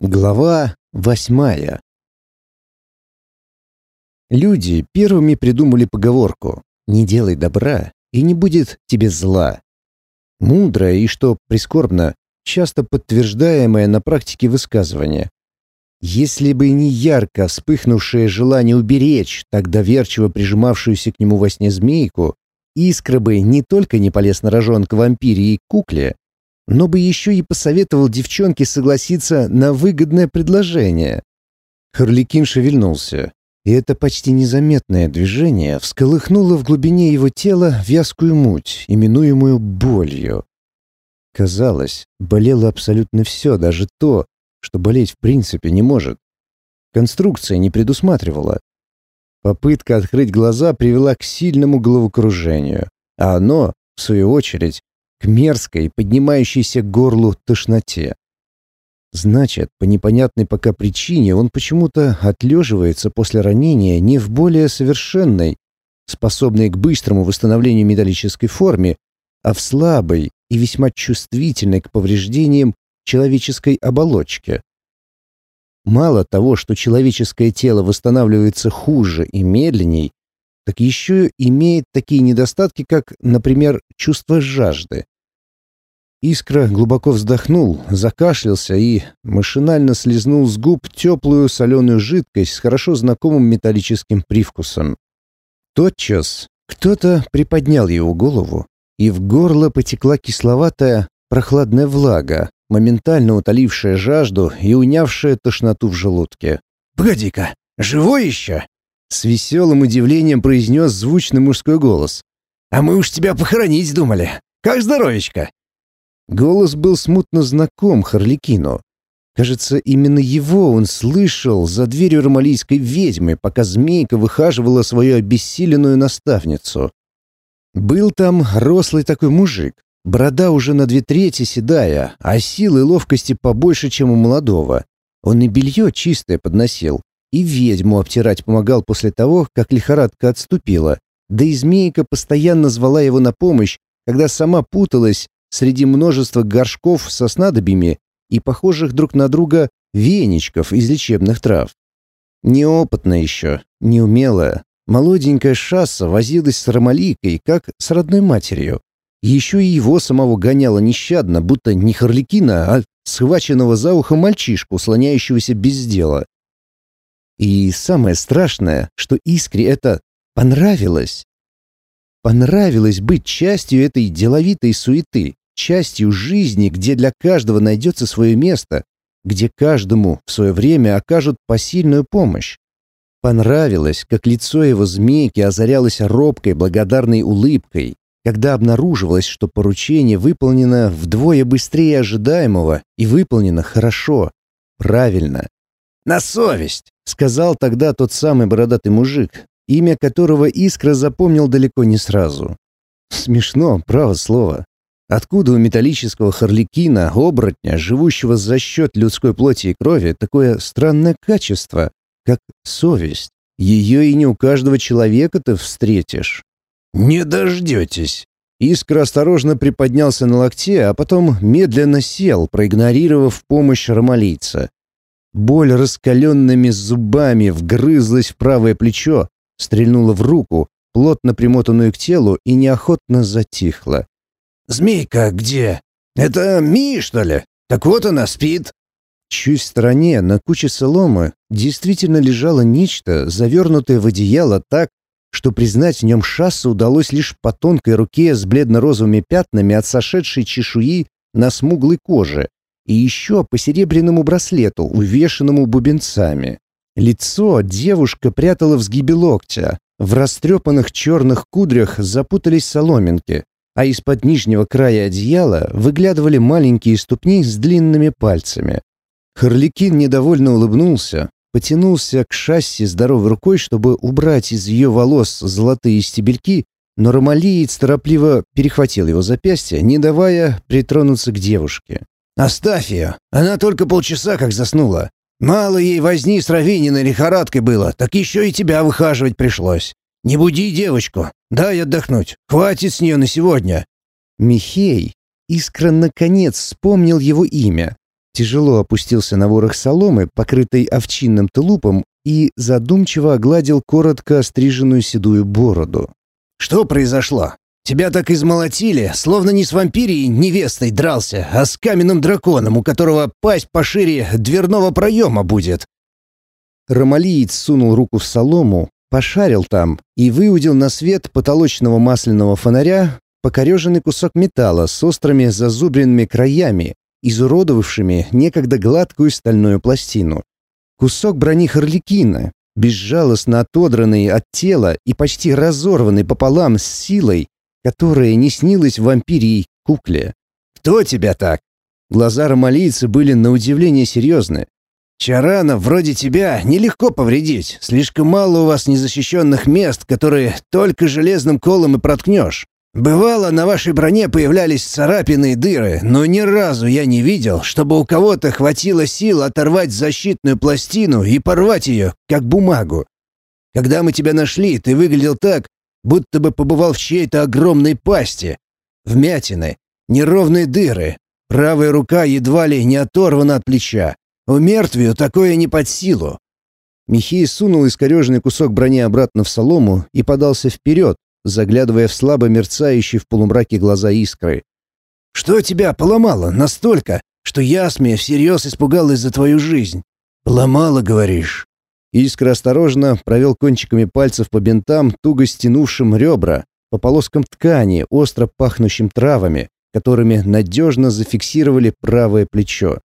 Глава восьмая Люди первыми придумали поговорку «Не делай добра, и не будет тебе зла». Мудрое и, что прискорбно, часто подтверждаемое на практике высказывание. Если бы не ярко вспыхнувшее желание уберечь так доверчиво прижимавшуюся к нему во сне змейку, искра бы не только не полез на рожон к вампире и кукле, но бы еще и посоветовал девчонке согласиться на выгодное предложение. Харликин шевельнулся, и это почти незаметное движение всколыхнуло в глубине его тела вязкую муть, именуемую болью. Казалось, болело абсолютно все, даже то, что болеть в принципе не может. Конструкция не предусматривала. Попытка открыть глаза привела к сильному головокружению, а оно, в свою очередь, к мерзкой, поднимающейся к горлу тошноте. Значит, по непонятной пока причине он почему-то отлеживается после ранения не в более совершенной, способной к быстрому восстановлению металлической форме, а в слабой и весьма чувствительной к повреждениям человеческой оболочки. Мало того, что человеческое тело восстанавливается хуже и медленней, так еще имеет такие недостатки, как, например, чувство жажды. Искра глубоко вздохнул, закашлялся и машинально слезнул с губ теплую соленую жидкость с хорошо знакомым металлическим привкусом. Тотчас кто-то приподнял его голову, и в горло потекла кисловатая, прохладная влага, моментально утолившая жажду и унявшая тошноту в желудке. «Погоди-ка, живой еще?» С веселым удивлением произнес звучный мужской голос. «А мы уж тебя похоронить думали. Как здоровечко?» Голос был смутно знаком Харликину. Кажется, именно его он слышал за дверью ромалийской ведьмы, пока змейка выхаживала свою обессиленную наставницу. Был там рослый такой мужик, борода уже на две трети седая, а силы и ловкости побольше, чем у молодого. Он и белье чистое подносил, и ведьму обтирать помогал после того, как лихорадка отступила. Да и змейка постоянно звала его на помощь, когда сама путалась среди множества горшков со снадобьями и похожих друг на друга веничков из лечебных трав. Неопытная еще, неумелая, молоденькая шасса возилась с Ромаликой, как с родной матерью. Еще и его самого гоняла нещадно, будто не Харликина, а схваченного за ухо мальчишку, слоняющегося без дела. И самое страшное, что Искре это понравилось. Понравилось быть частью этой деловитой суеты, частью жизни, где для каждого найдется свое место, где каждому в свое время окажут посильную помощь. Понравилось, как лицо его змейки озарялось робкой благодарной улыбкой, когда обнаруживалось, что поручение выполнено вдвое быстрее ожидаемого и выполнено хорошо, правильно. «На совесть!» — сказал тогда тот самый бородатый мужик, имя которого Искра запомнил далеко не сразу. Смешно, право слово. Откуда у металлического харликина, оборотня, живущего за счет людской плоти и крови, такое странное качество, как совесть? Ее и не у каждого человека ты встретишь. «Не дождетесь!» Искра осторожно приподнялся на локте, а потом медленно сел, проигнорировав помощь ромалийца. Боль раскаленными зубами вгрызлась в правое плечо, стрельнула в руку, плотно примотанную к телу, и неохотно затихла. «Змейка где? Это Ми, что ли? Так вот она спит». Чуть в стороне, на куче соломы, действительно лежало нечто, завернутое в одеяло так, что признать в нем шассу удалось лишь по тонкой руке с бледно-розовыми пятнами от сошедшей чешуи на смуглой коже, и еще по серебряному браслету, увешанному бубенцами. Лицо девушка прятала в сгибе локтя. В растрепанных черных кудрях запутались соломинки, а из-под нижнего края одеяла выглядывали маленькие ступни с длинными пальцами. Харликин недовольно улыбнулся, потянулся к шасси здоровой рукой, чтобы убрать из ее волос золотые стебельки, но ромалиец торопливо перехватил его запястье, не давая притронуться к девушке. «Оставь ее! Она только полчаса как заснула. Мало ей возни с Равининой лихорадкой было, так еще и тебя выхаживать пришлось. Не буди девочку, дай отдохнуть, хватит с нее на сегодня». Михей, искра наконец вспомнил его имя. тяжело опустился на ворох соломы, покрытой овчинным тулупом, и задумчиво огладил коротко остриженную седую бороду. «Что произошло? Тебя так измолотили, словно не с вампирией невестой дрался, а с каменным драконом, у которого пасть пошире дверного проема будет». Ромалиец сунул руку в солому, пошарил там и выудил на свет потолочного масляного фонаря покореженный кусок металла с острыми зазубренными краями, изуродовавшими некогда гладкую стальную пластину. Кусок брони Харликина, безжалостно отодранный от тела и почти разорванный пополам с силой, которая не снилась вампирии кукле. «Кто тебя так?» Глаза ромалийца были на удивление серьезны. «Чарана, вроде тебя, нелегко повредить. Слишком мало у вас незащищенных мест, которые только железным колом и проткнешь. Бывало, на вашей броне появлялись царапины и дыры, но ни разу я не видел, чтобы у кого-то хватило сил оторвать защитную пластину и порвать ее, как бумагу. Когда мы тебя нашли, ты выглядел так, будто бы побывал в чьей-то огромной пасти. Вмятины, неровные дыры, правая рука едва ли не оторвана от плеча. У мертвию такое не под силу. Михей сунул искореженный кусок брони обратно в солому и подался вперед, заглядывая в слабо мерцающие в полумраке глаза искры. «Что тебя поломало настолько, что Ясмия всерьез испугалась за твою жизнь? Поломало, говоришь?» Искра осторожно провел кончиками пальцев по бинтам, туго стянувшим ребра, по полоскам ткани, остро пахнущим травами, которыми надежно зафиксировали правое плечо.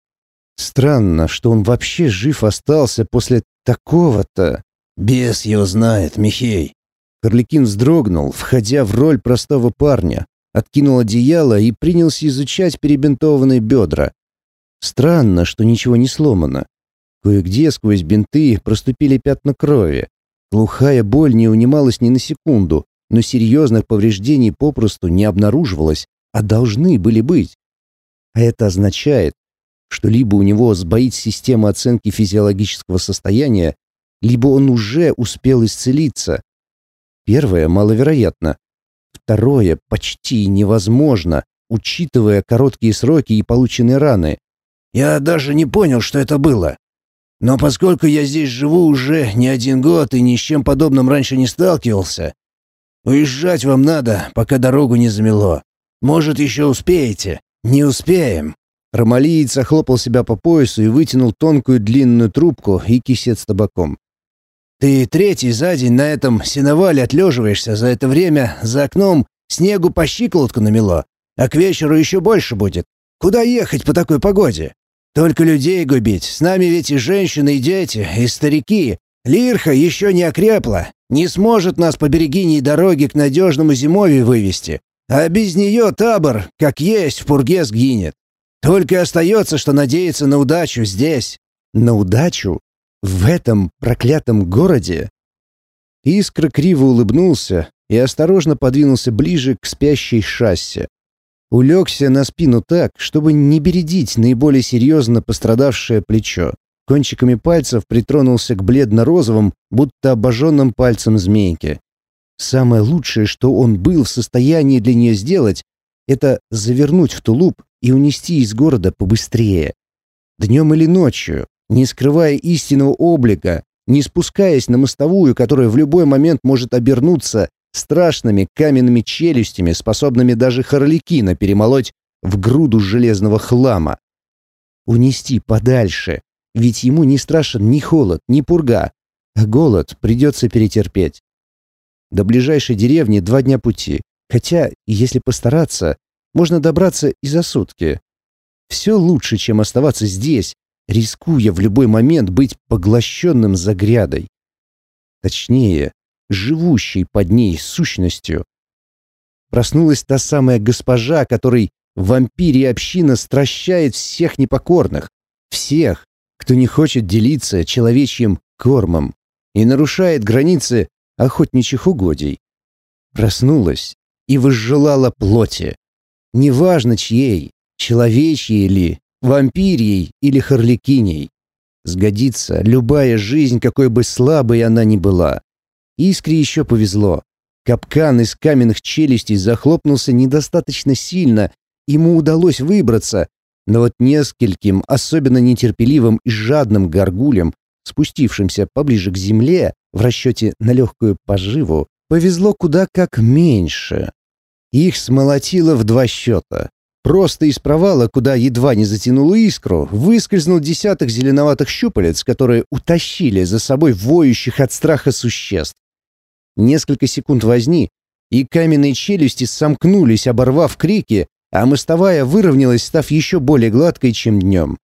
Странно, что он вообще жив остался после такого-то. «Бес его знает, Михей. Харликин вздрогнул, входя в роль простого парня, откинул одеяло и принялся изучать перебинтованные бедра. Странно, что ничего не сломано. Кое-где сквозь бинты проступили пятна крови. Глухая боль не унималась ни на секунду, но серьезных повреждений попросту не обнаруживалось, а должны были быть. А это означает, что либо у него сбоит система оценки физиологического состояния, либо он уже успел исцелиться, Первое маловероятно. Второе почти невозможно, учитывая короткие сроки и полученные раны. Я даже не понял, что это было. Но поскольку я здесь живу уже не один год и ни с чем подобным раньше не сталкивался, уезжать вам надо, пока дорогу не замело. Может, еще успеете? Не успеем. Ромалиец охлопал себя по поясу и вытянул тонкую длинную трубку и кисет с табаком. Ты третий за день на этом сеновале отлеживаешься, за это время за окном снегу по щиколотку намело, а к вечеру еще больше будет. Куда ехать по такой погоде? Только людей губить, с нами ведь и женщины, и дети, и старики. Лирха еще не окрепла, не сможет нас по берегиней дороги к надежному зимовью вывести. А без нее табор, как есть, в пурге сгинет. Только остается, что надеяться на удачу здесь». «На удачу?» В этом проклятом городе? Искра криво улыбнулся и осторожно подвинулся ближе к спящей шассе. Улегся на спину так, чтобы не бередить наиболее серьезно пострадавшее плечо. Кончиками пальцев притронулся к бледно-розовым, будто обожженным пальцем змейки. Самое лучшее, что он был в состоянии для нее сделать, это завернуть в тулуп и унести из города побыстрее. Днем или ночью, не скрывая истинного облика, не спускаясь на мостовую, которая в любой момент может обернуться страшными каменными челюстями, способными даже Харликина перемолоть в груду железного хлама. Унести подальше, ведь ему не страшен ни холод, ни пурга, а голод придется перетерпеть. До ближайшей деревни два дня пути, хотя, если постараться, можно добраться и за сутки. Все лучше, чем оставаться здесь, рискуя в любой момент быть поглощенным загрядой. Точнее, живущей под ней сущностью. Проснулась та самая госпожа, которой вампирия община стращает всех непокорных, всех, кто не хочет делиться человечьим кормом и нарушает границы охотничьих угодий. Проснулась и возжелала плоти. Неважно чьей, человечьей ли, вампирией или харликиней. Сгодится любая жизнь, какой бы слабой она ни была. Искре еще повезло. Капкан из каменных челюстей захлопнулся недостаточно сильно, ему удалось выбраться, Но вот нескольким, особенно нетерпеливым и жадным горгулям, спустившимся поближе к земле в расчете на легкую поживу, повезло куда как меньше. Их смолотило в два счета. Просто из провала, куда едва не затянуло искру, выскользнул десяток зеленоватых щупалец, которые утащили за собой воющих от страха существ. Несколько секунд возни, и каменные челюсти сомкнулись, оборвав крики, а мостовая выровнялась, став еще более гладкой, чем днем.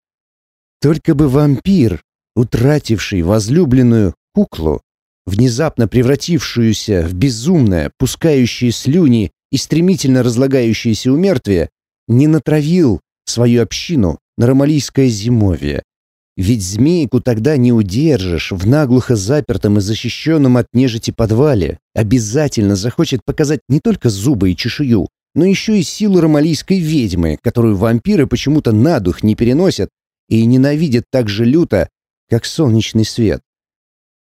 Только бы вампир, утративший возлюбленную куклу, внезапно превратившуюся в безумное, пускающее слюни и стремительно разлагающееся умертвие, не натравил свою общину на ромалийское зимовье. Ведь змейку тогда не удержишь в наглухо запертом и защищенном от нежити подвале. Обязательно захочет показать не только зубы и чешую, но еще и силу ромалийской ведьмы, которую вампиры почему-то на дух не переносят и ненавидят так же люто, как солнечный свет.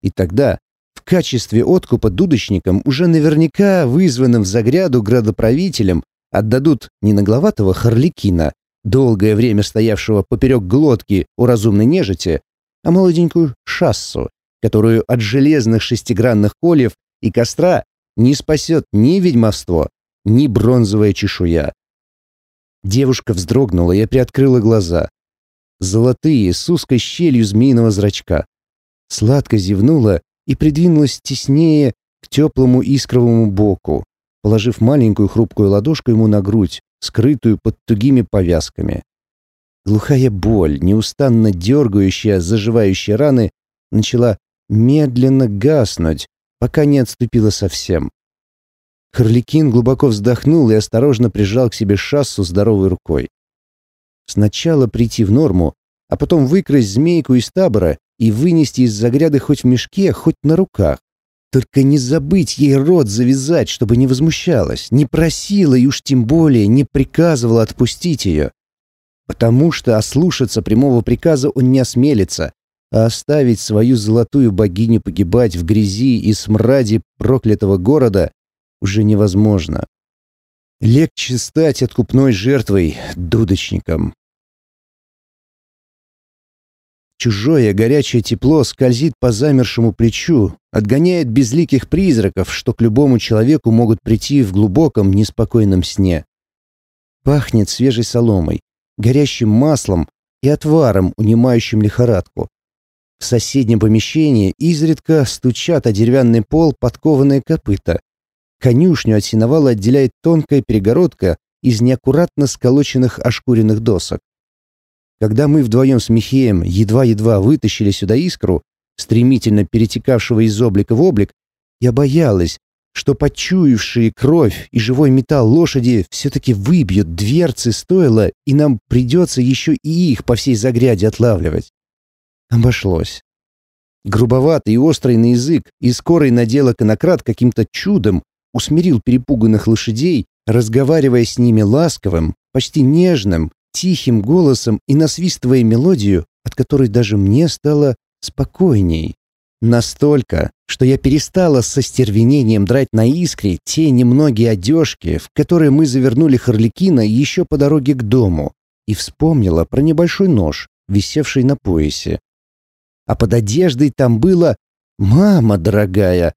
И тогда, в качестве откупа дудочникам, уже наверняка вызванным в загряду градоправителем, отдадут не нагловатого Харликина, долгое время стоявшего поперек глотки у разумной нежити, а молоденькую шассу, которую от железных шестигранных кольев и костра не спасет ни ведьмовство, ни бронзовая чешуя. Девушка вздрогнула и приоткрыла глаза. Золотые, с узкой щелью змеиного зрачка. Сладко зевнула и придвинулась теснее к теплому искровому боку, положив маленькую хрупкую ладошку ему на грудь, скрытую под тугими повязками. Глухая боль, неустанно дергающая заживающие раны, начала медленно гаснуть, пока не отступила совсем. Харликин глубоко вздохнул и осторожно прижал к себе шассу здоровой рукой. Сначала прийти в норму, а потом выкрасть змейку из табора и вынести из загряды хоть в мешке, хоть на руках. Только не забыть ей рот завязать, чтобы не возмущалась, не просила и уж тем более не приказывала отпустить ее. Потому что ослушаться прямого приказа он не осмелится, а оставить свою золотую богиню погибать в грязи и смраде проклятого города уже невозможно. Легче стать откупной жертвой дудочником. Чужое горячее тепло скользит по замершему плечу, отгоняет безликих призраков, что к любому человеку могут прийти в глубоком, неспокойном сне. Пахнет свежей соломой, горящим маслом и отваром, унимающим лихорадку. В соседнем помещении изредка стучат о деревянный пол подкованные копыта. Конюшню от сеновала отделяет тонкая перегородка из неаккуратно сколоченных ошкуренных досок. Когда мы вдвоем с Михеем едва-едва вытащили сюда искру, стремительно перетекавшего из облика в облик, я боялась, что почуявшие кровь и живой металл лошади все-таки выбьют дверцы стойла, и нам придется еще и их по всей загряде отлавливать. Обошлось. Грубоватый и острый на язык и скорый надела конократ каким-то чудом усмирил перепуганных лошадей, разговаривая с ними ласковым, почти нежным, тихим голосом и насвистывая мелодию, от которой даже мне стало спокойней. Настолько, что я перестала со стервенением драть на искре те немногие одежки, в которые мы завернули Харликина еще по дороге к дому, и вспомнила про небольшой нож, висевший на поясе. А под одеждой там было «Мама дорогая!»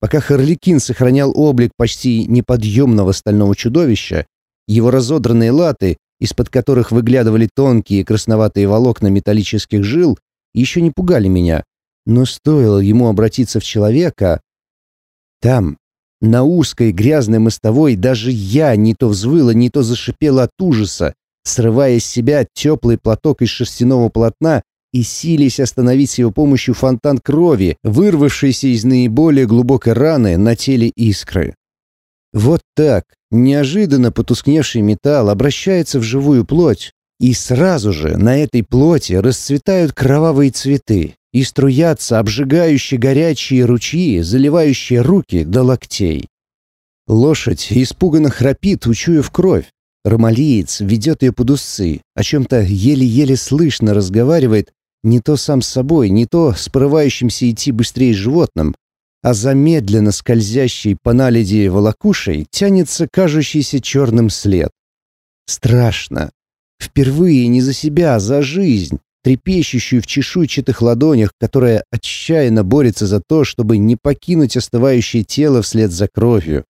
Пока Харликин сохранял облик почти неподъемного стального чудовища, его разодранные латы из-под которых выглядывали тонкие красноватые волокна металлических жил, еще не пугали меня. Но стоило ему обратиться в человека... Там, на узкой грязной мостовой, даже я не то взвыла, не то зашипела от ужаса, срывая с себя теплый платок из шерстяного полотна и сились остановить с его помощью фонтан крови, вырвавшийся из наиболее глубокой раны на теле искры. Вот так, Неожиданно потускневший металл обращается в живую плоть, и сразу же на этой плоти расцветают кровавые цветы и струятся обжигающие горячие ручьи, заливающие руки до локтей. Лошадь испуганно храпит, учуяв кровь. Ромалиец ведет ее под усы, о чем-то еле-еле слышно разговаривает, не то сам с собой, не то с порывающимся идти быстрее животным, а замедленно скользящей по наледи волокушей тянется кажущийся черным след. Страшно. Впервые не за себя, а за жизнь, трепещущую в чешуйчатых ладонях, которая отчаянно борется за то, чтобы не покинуть остывающее тело вслед за кровью.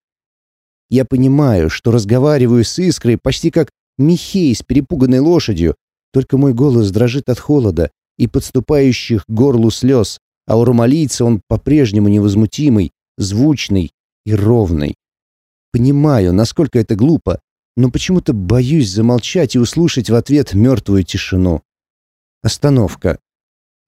Я понимаю, что разговариваю с искрой почти как Михей с перепуганной лошадью, только мой голос дрожит от холода и подступающих к горлу слез, а у ромалийца он по-прежнему невозмутимый, звучный и ровный. Понимаю, насколько это глупо, но почему-то боюсь замолчать и услышать в ответ мертвую тишину. Остановка.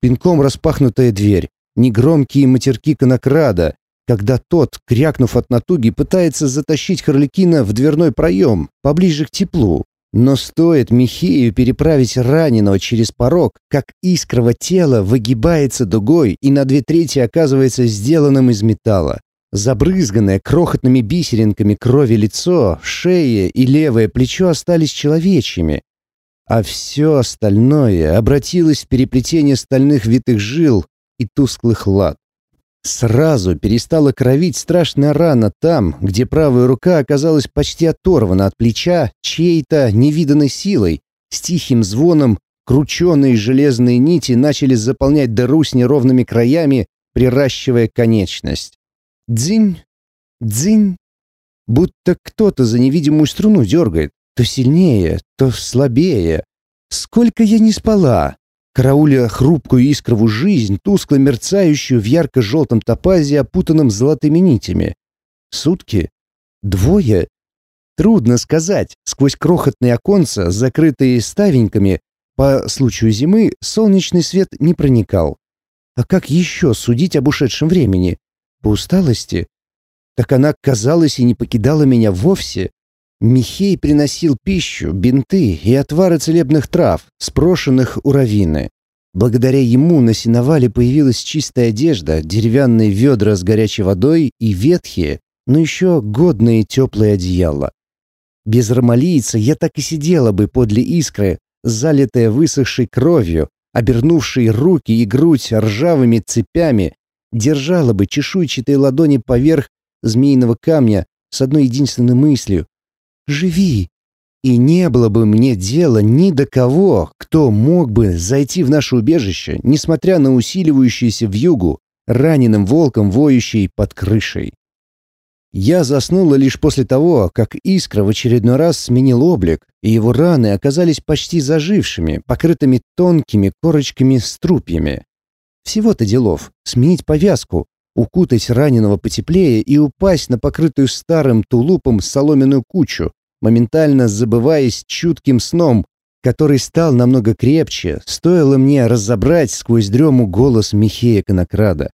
Пинком распахнутая дверь, негромкие матерки конокрада, когда тот, крякнув от натуги, пытается затащить Харликина в дверной проем, поближе к теплу. Но стоит Михею переправить раненого через порог, как искрово тело выгибается дугой и на две трети оказывается сделанным из металла. Забрызганное крохотными бисеринками крови лицо, шея и левое плечо остались человечьими, а все остальное обратилось в переплетение стальных витых жил и тусклых лад. Сразу перестала кровить страшная рана там, где правая рука оказалась почти оторвана от плеча чьей-то невиданной силой. С тихим звоном крученые железные нити начали заполнять дыру с неровными краями, приращивая конечность. Дзинь, дзинь. Будто кто-то за невидимую струну дергает. То сильнее, то слабее. Сколько я не спала, карауля хрупкую искровую жизнь, тускло мерцающую в ярко-желтом топазе, опутанном золотыми нитями. Сутки? Двое? Трудно сказать. Сквозь крохотные оконца, закрытые ставеньками, по случаю зимы солнечный свет не проникал. А как еще судить об ушедшем времени? По усталости? Так она, казалось, и не покидала меня вовсе. Михей приносил пищу, бинты и отвары целебных трав, спрошенных у равины. Благодаря ему на сеновале появилась чистая одежда, деревянные ведра с горячей водой и ветхие, но еще годные теплые одеяла. Без ромалийца я так и сидела бы подле искры, залитая высохшей кровью, обернувшей руки и грудь ржавыми цепями, держала бы чешуйчатые ладони поверх змеиного камня с одной единственной мыслью Живи!» И не было бы мне дела ни до кого, кто мог бы зайти в наше убежище, несмотря на усиливающуюся вьюгу, раненым волком, воющий под крышей. Я заснула лишь после того, как Искра в очередной раз сменил облик, и его раны оказались почти зажившими, покрытыми тонкими корочками-струпьями. Всего-то делов — сменить повязку, укутать раненого потеплее и упасть на покрытую старым тулупом соломенную кучу, моментально забываясь чутким сном, который стал намного крепче, стоило мне разобрать сквозь дрему голос Михея Конокрада.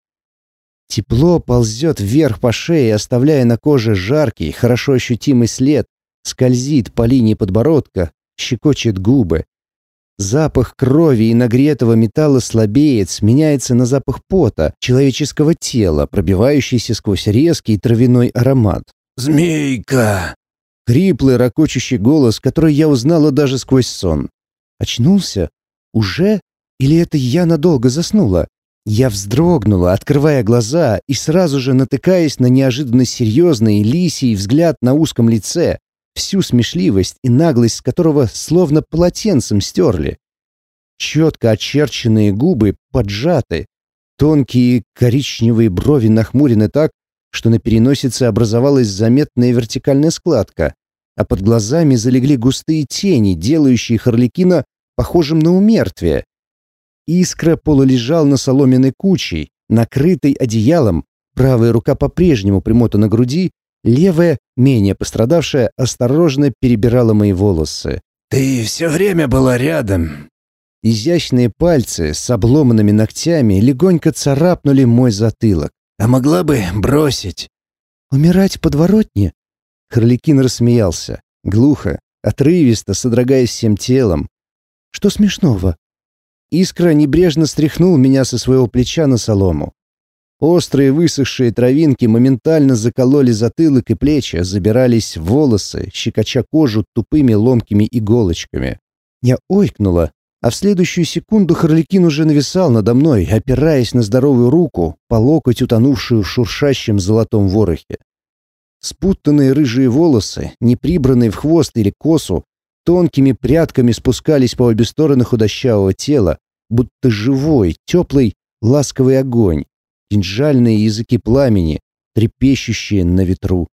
Тепло ползет вверх по шее, оставляя на коже жаркий, хорошо ощутимый след, скользит по линии подбородка, щекочет губы. Запах крови и нагретого металла слабеет, сменяется на запах пота, человеческого тела, пробивающийся сквозь резкий травяной аромат. «Змейка!» Хриплый, ракочущий голос, который я узнала даже сквозь сон. Очнулся? Уже? Или это я надолго заснула? Я вздрогнула, открывая глаза и сразу же натыкаясь на неожиданно серьезный лисий взгляд на узком лице, всю смешливость и наглость которого словно полотенцем стерли. Четко очерченные губы поджаты, тонкие коричневые брови нахмурены так, что на переносице образовалась заметная вертикальная складка, а под глазами залегли густые тени, делающие Харликина похожим на умертвие. Искра полулежал на соломенной кучей, накрытой одеялом, правая рука по-прежнему примотана к груди, Левая, менее пострадавшая, осторожно перебирала мои волосы. «Ты все время была рядом». Изящные пальцы с обломанными ногтями легонько царапнули мой затылок. «А могла бы бросить?» «Умирать подворотне?» Харликин рассмеялся, глухо, отрывисто, содрогаясь всем телом. «Что смешного?» Искра небрежно стряхнул меня со своего плеча на солому. Острые высохшие травинки моментально закололи затылок и плечи, забирались в волосы, щекоча кожу тупыми ломкими иголочками. Я ойкнула, а в следующую секунду Харликин уже нависал надо мной, опираясь на здоровую руку, по локоть утонувшую в шуршащем золотом ворохе. Спутанные рыжие волосы, не прибранные в хвост или косу, тонкими прядками спускались по обе стороны худощавого тела, будто живой, теплый, ласковый огонь, кинжальные языки пламени, трепещущие на ветру.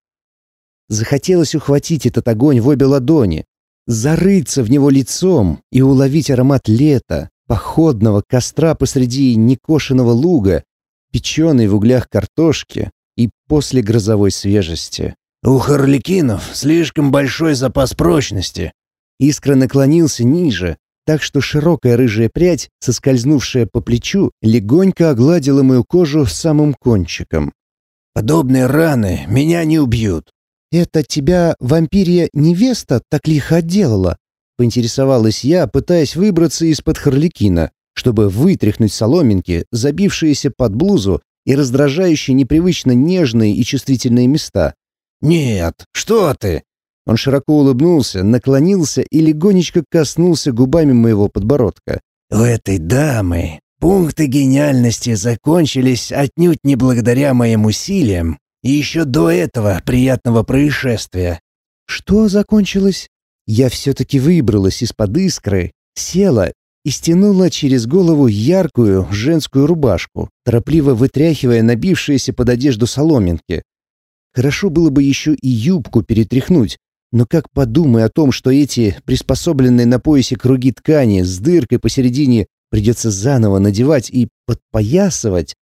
Захотелось ухватить этот огонь в обе ладони, зарыться в него лицом и уловить аромат лета, походного костра посреди некошенного луга, печеной в углях картошки и после грозовой свежести. «У харликинов слишком большой запас прочности». Искра наклонился ниже, так что широкая рыжая прядь, соскользнувшая по плечу, легонько огладила мою кожу самым кончиком. «Подобные раны меня не убьют. «Это тебя вампирия невеста так лихо отделала?» — поинтересовалась я, пытаясь выбраться из-под Харликина, чтобы вытряхнуть соломинки, забившиеся под блузу и раздражающие непривычно нежные и чувствительные места. «Нет, что ты!» Он широко улыбнулся, наклонился и легонечко коснулся губами моего подбородка. «У этой дамы пункты гениальности закончились отнюдь не благодаря моим усилиям, и еще до этого приятного происшествия. Что закончилось? Я все-таки выбралась из-под искры, села и стянула через голову яркую женскую рубашку, торопливо вытряхивая набившиеся под одежду соломинки. Хорошо было бы еще и юбку перетряхнуть, но как подумай о том, что эти приспособленные на поясе круги ткани с дыркой посередине придется заново надевать и подпоясывать,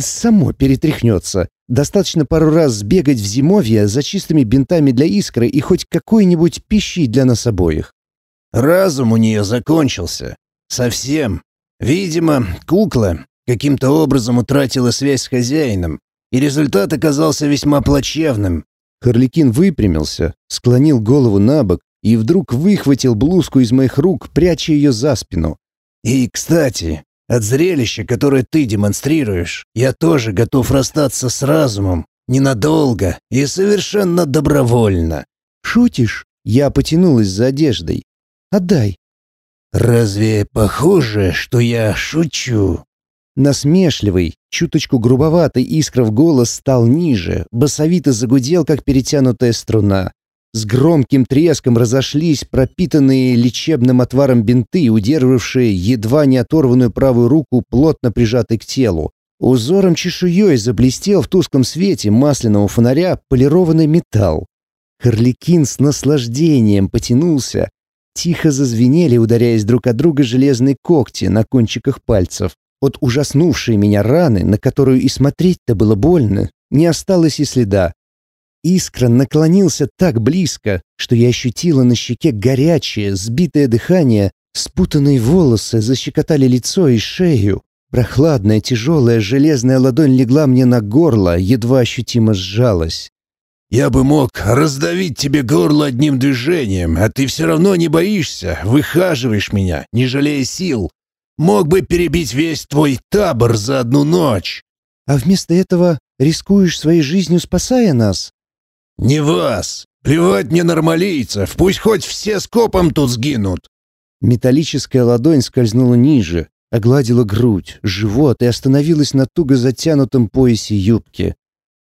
само перетряхнется. Достаточно пару раз сбегать в зимовье за чистыми бинтами для искры и хоть какой-нибудь пищей для нас обоих. Разум у нее закончился. Совсем. Видимо, кукла каким-то образом утратила связь с хозяином, и результат оказался весьма плачевным. Харликин выпрямился, склонил голову на бок и вдруг выхватил блузку из моих рук, пряча ее за спину. «И, кстати, от зрелища, которое ты демонстрируешь, я тоже готов расстаться с разумом, ненадолго и совершенно добровольно». «Шутишь?» Я потянулась за одеждой. «Отдай». «Разве похоже, что я шучу?» Насмешливый, чуточку грубоватый искров голос стал ниже, басовито загудел, как перетянутая струна. С громким треском разошлись пропитанные лечебным отваром бинты, удерживавшие едва не оторванную правую руку, плотно прижатой к телу. Узором чешуей заблестел в тусклом свете масляного фонаря полированный металл. Харликин с наслаждением потянулся. Тихо зазвенели, ударяясь друг от друга железные когти на кончиках пальцев. От ужаснувшей меня раны, на которую и смотреть-то было больно, не осталось и следа. Искра наклонился так близко, что я ощутила на щеке горячее, сбитое дыхание, спутанные волосы защекотали лицо и шею. Прохладная, тяжелая железная ладонь легла мне на горло, едва ощутимо сжалась. «Я бы мог раздавить тебе горло одним движением, а ты все равно не боишься, выхаживаешь меня, не жалея сил. Мог бы перебить весь твой табор за одну ночь». «А вместо этого рискуешь своей жизнью, спасая нас?» «Не вас! Плевать мне нормалийцев, пусть хоть все скопом тут сгинут!» Металлическая ладонь скользнула ниже, огладила грудь, живот и остановилась на туго затянутом поясе юбки.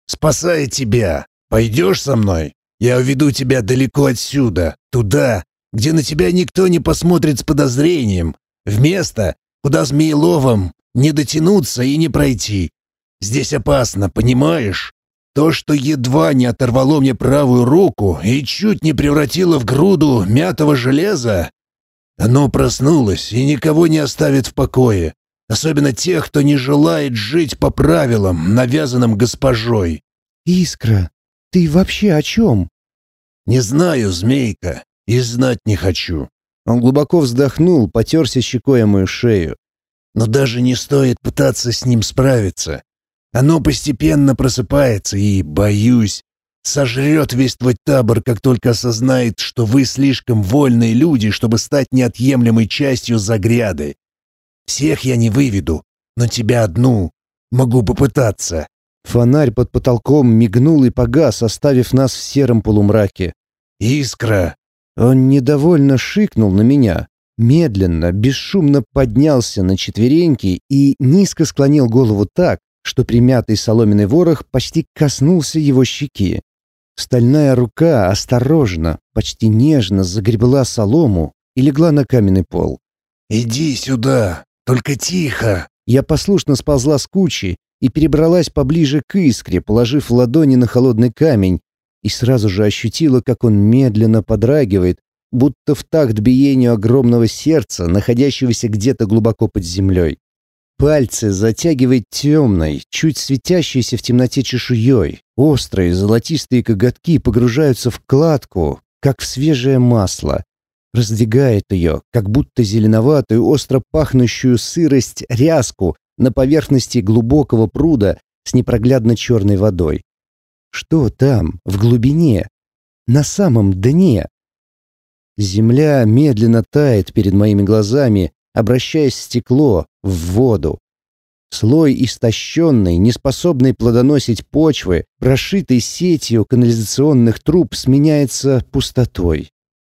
«Спасая тебя! Пойдешь со мной? Я уведу тебя далеко отсюда, туда, где на тебя никто не посмотрит с подозрением, в место, куда змееловом не дотянуться и не пройти. Здесь опасно, понимаешь? То, что едва не оторвало мне правую руку и чуть не превратило в груду мятого железа, оно проснулось и никого не оставит в покое, особенно тех, кто не желает жить по правилам, навязанным госпожой. «Искра, ты вообще о чем?» «Не знаю, змейка, и знать не хочу». Он глубоко вздохнул, потерся щекой о мою шею. «Но даже не стоит пытаться с ним справиться. Оно постепенно просыпается и, боюсь, сожрет весь твой табор, как только осознает, что вы слишком вольные люди, чтобы стать неотъемлемой частью загряды. Всех я не выведу, но тебя одну могу попытаться». Фонарь под потолком мигнул и погас, оставив нас в сером полумраке. «Искра!» Он недовольно шикнул на меня, медленно, бесшумно поднялся на четвереньки и низко склонил голову так, что примятый соломенный ворох почти коснулся его щеки. Стальная рука осторожно, почти нежно загребла солому и легла на каменный пол. «Иди сюда, только тихо!» Я послушно сползла с кучи и перебралась поближе к искре, положив ладони на холодный камень, и сразу же ощутила, как он медленно подрагивает, будто в такт биению огромного сердца, находящегося где-то глубоко под землей. Пальцы затягивает темной, чуть светящейся в темноте чешуей. Острые золотистые коготки погружаются в кладку, как в свежее масло. Раздвигает ее, как будто зеленоватую, остро пахнущую сырость ряску на поверхности глубокого пруда с непроглядно черной водой. Что там, в глубине? На самом дне? Земля медленно тает перед моими глазами, обращаясь в стекло, в воду. Слой истощенной, неспособной плодоносить почвы, прошитый сетью канализационных труб, сменяется пустотой.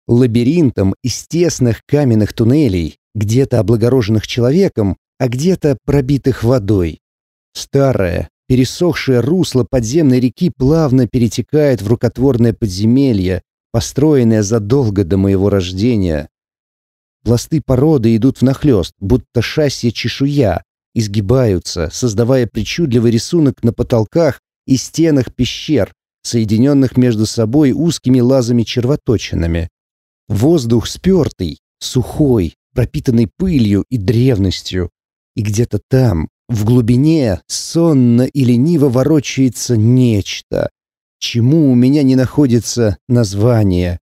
Лабиринтом из тесных каменных туннелей, где-то облагороженных человеком, а где-то пробитых водой. Старое, пересохшее русло подземной реки плавно перетекает в рукотворное подземелье, построенное задолго до моего рождения. Пласты породы идут внахлёст, будто шасси чешуя, изгибаются, создавая причудливый рисунок на потолках и стенах пещер, соединенных между собой узкими лазами-червоточинами. Воздух спертый, сухой, пропитанный пылью и древностью. И где-то там, в глубине, сонно и лениво ворочается нечто, чему у меня не находится название.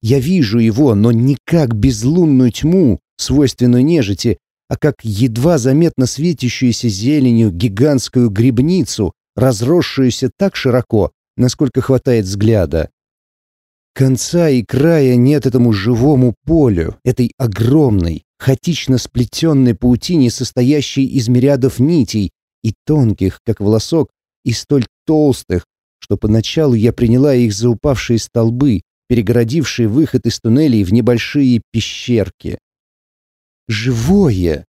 Я вижу его, но не как безлунную тьму, свойственную нежити, а как едва заметно светящуюся зеленью гигантскую грибницу, разросшуюся так широко, насколько хватает взгляда. Конца и края нет этому живому полю, этой огромной, хаотично сплетенной паутине, состоящей из мириадов нитей, и тонких, как волосок, и столь толстых, что поначалу я приняла их за упавшие столбы, перегородившие выход из туннелей в небольшие пещерки. Живое!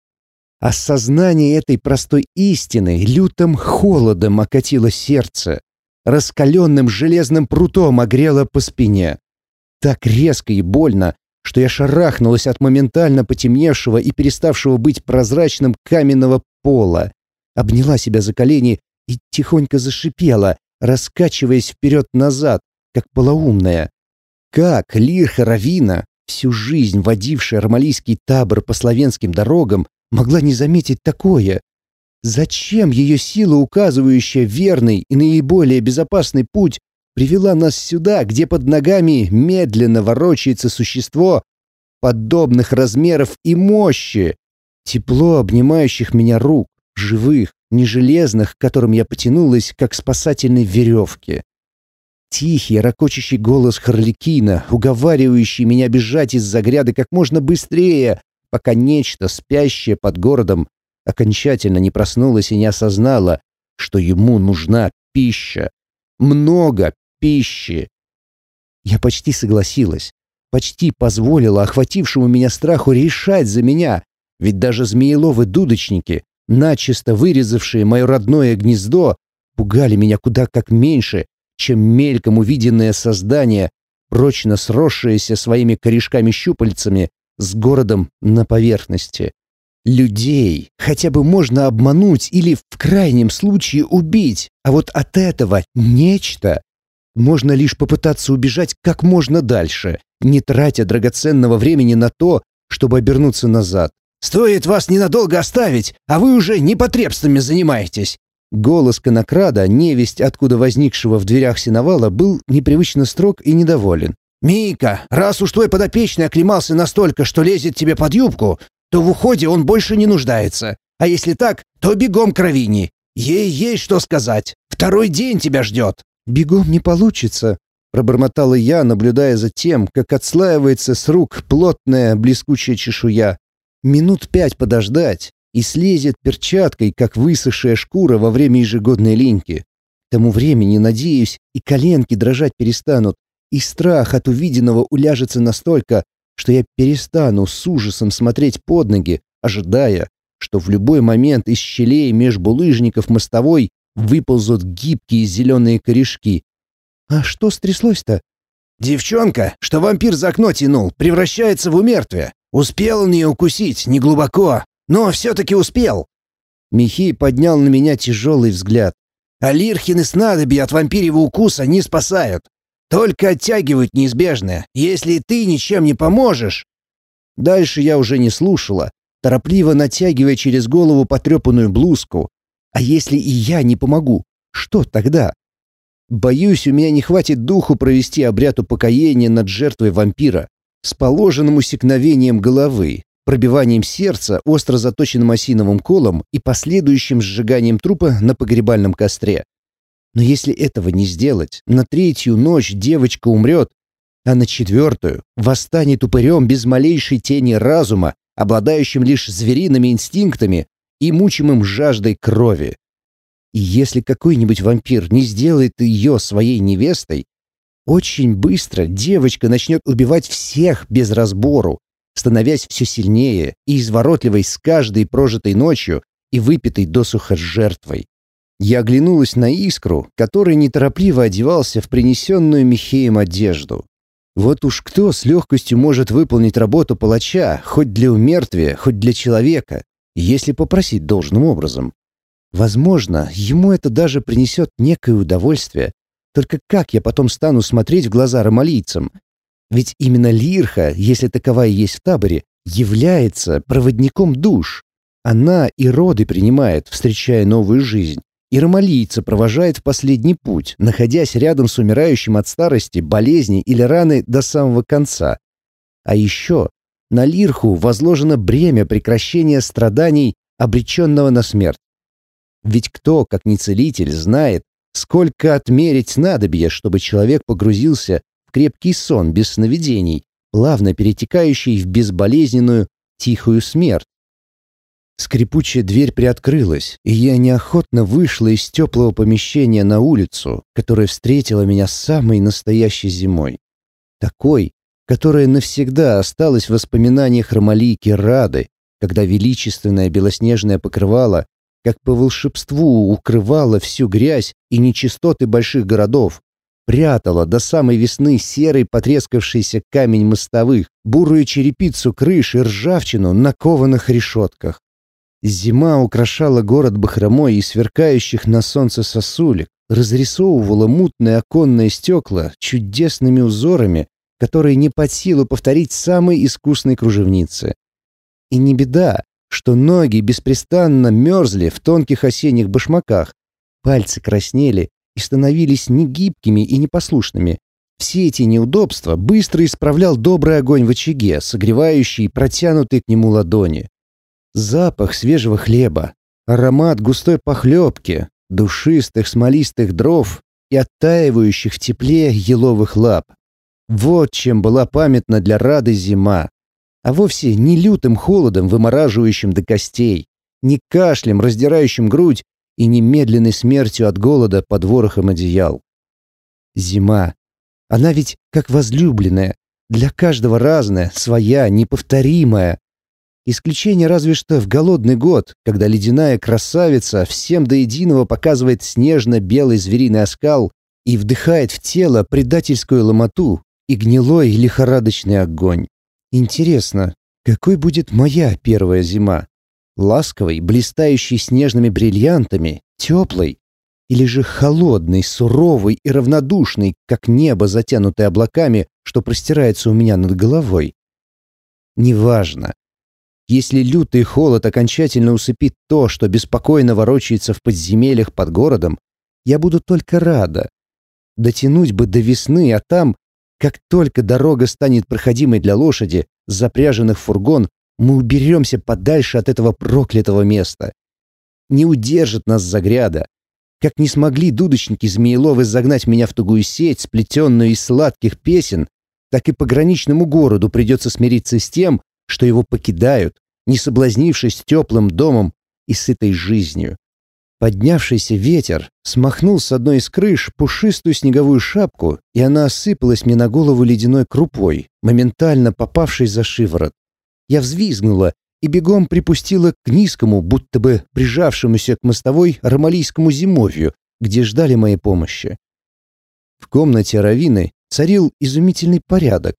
Осознание этой простой истины лютым холодом окатило сердце, раскаленным железным прутом огрело по спине. Так резко и больно, что я шарахнулась от моментально потемневшего и переставшего быть прозрачным каменного пола, обняла себя за колени и тихонько зашипела, раскачиваясь вперед-назад, как полоумная. Как Лирха Равина, всю жизнь водившая армалийский табор по славянским дорогам, могла не заметить такое? Зачем ее сила, указывающая верный и наиболее безопасный путь, привела нас сюда, где под ногами медленно ворочается существо подобных размеров и мощи, тепло обнимающих меня рук, живых, не железных, к которым я потянулась, как спасательной веревке. Тихий, ракочащий голос Харликина, уговаривающий меня бежать из-за гряды как можно быстрее, пока нечто, спящее под городом, окончательно не проснулось и не осознало, что ему нужна пища. Много пищи. Я почти согласилась, почти позволила охватившему меня страху решать за меня, ведь даже змееловы-дудочники, начисто вырезавшие мое родное гнездо, пугали меня куда как меньше, чем мельком увиденное создание, прочно сросшееся своими корешками-щупальцами с городом на поверхности. Людей хотя бы можно обмануть или в крайнем случае убить, а вот от этого нечто можно лишь попытаться убежать как можно дальше, не тратя драгоценного времени на то, чтобы обернуться назад. «Стоит вас ненадолго оставить, а вы уже непотребствами занимаетесь. Голос конокрада, невесть откуда возникшего в дверях синовала, был непривычно строг и недоволен. «Мика, раз уж твой подопечный оклемался настолько, что лезет тебе под юбку, то в уходе он больше не нуждается. А если так, то бегом к Равине. Ей есть что сказать. Второй день тебя ждет». «Бегом не получится», — пробормотала я, наблюдая за тем, как отслаивается с рук плотная блескучая чешуя. «Минут пять подождать, и слезет перчаткой, как высохшая шкура во время ежегодной линьки. К тому времени, надеюсь, и коленки дрожать перестанут, и страх от увиденного уляжется настолько, что я перестану с ужасом смотреть под ноги, ожидая, что в любой момент из щелей меж булыжников мостовой выползут гибкие зеленые корешки «А что стряслось-то?» «Девчонка, что вампир за окно тянул, превращается в умертвие. Успел он ее укусить, не глубоко, но все-таки успел». Михей поднял на меня тяжелый взгляд. «А лирхины снадобья от вампирьего укуса не спасают. Только оттягивают неизбежное, если ты ничем не поможешь». Дальше я уже не слушала, торопливо натягивая через голову потрепанную блузку. А если и я не помогу, что тогда? Боюсь, у меня не хватит духу провести обряд упокоения над жертвой вампира с положенным усекновением головы, пробиванием сердца остро заточенным осиновым колом и последующим сжиганием трупа на погребальном костре. Но если этого не сделать, на третью ночь девочка умрет, а на четвертую восстанет упырем без малейшей тени разума, обладающим лишь звериными инстинктами и мучимым жаждой крови. И если какой-нибудь вампир не сделает ее своей невестой, очень быстро девочка начнет убивать всех без разбору, становясь все сильнее и изворотливой с каждой прожитой ночью и выпитой досуха жертвой. Я оглянулась на искру, который неторопливо одевался в принесенную Михеем одежду. Вот уж кто с легкостью может выполнить работу палача, хоть для умертвия, хоть для человека, если попросить должным образом. Возможно, ему это даже принесет некое удовольствие. Только как я потом стану смотреть в глаза ромалийцам? Ведь именно Лирха, если таковая есть в таборе, является проводником душ. Она и роды принимает, встречая новую жизнь и ромалийца провожает в последний путь, находясь рядом с умирающим от старости, болезни или раны до самого конца. А еще на Лирху возложено бремя прекращения страданий, обреченного на смерть. Ведь кто, как не целитель, знает, сколько отмерить надобье, чтобы человек погрузился в крепкий сон без сновидений, плавно перетекающий в безболезненную, тихую смерть. Скрипучая дверь приоткрылась, и я неохотно вышла из теплого помещения на улицу, которая встретила меня самой настоящей зимой. Такой, которая навсегда осталась в воспоминаниях Ромалийки Рады, когда величественное белоснежное покрывало, как по волшебству, укрывало всю грязь и нечистоты больших городов, прятало до самой весны серый потрескавшийся камень мостовых, бурую черепицу крыш и ржавчину на кованых решетках. Зима украшала город бахромой и сверкающих на солнце сосулек, разрисовывала мутные оконные стекла чудесными узорами, которые не под силу повторить самой искусной кружевницы. И не беда, что ноги беспрестанно мерзли в тонких осенних башмаках, пальцы краснели и становились негибкими и непослушными. Все эти неудобства быстро исправлял добрый огонь в очаге, согревающий протянутые к нему ладони. Запах свежего хлеба, аромат густой похлебки, душистых смолистых дров и оттаивающих в тепле еловых лап. Вот чем была памятна для Рады зима, а вовсе не лютым холодом, вымораживающим до костей, не кашлем, раздирающим грудь и немедленной смертью от голода под ворохом одеял. Зима. Она ведь как возлюбленная, для каждого разная, своя, неповторимая. Исключение разве что в голодный год, когда ледяная красавица всем до единого показывает снежно-белый звериный оскал и вдыхает в тело предательскую ломоту и гнилой лихорадочный огонь. Интересно, какой будет моя первая зима? Ласковой, блистающей снежными бриллиантами, теплой? Или же холодной, суровой и равнодушной, как небо, затянутое облаками, что простирается у меня над головой? Неважно. Если лютый холод окончательно усыпит то, что беспокойно ворочается в подземельях под городом, я буду только рада. Дотянуть бы до весны, а там, как только дорога станет проходимой для лошади, запряженных в фургон, мы уберемся подальше от этого проклятого места. Не удержит нас загряда. Как не смогли дудочники Змееловы загнать меня в тугую сеть, сплетенную из сладких песен, так и пограничному городу придется смириться с тем, что его покидают, не соблазнившись теплым домом и сытой жизнью. Поднявшийся ветер смахнул с одной из крыш пушистую снеговую шапку, и она осыпалась мне на голову ледяной крупой, моментально попавшей за шиворот. Я взвизгнула и бегом припустила к низкому, будто бы прижавшемуся к мостовой ромалийскому зимовью, где ждали моей помощи. В комнате Равины царил изумительный порядок.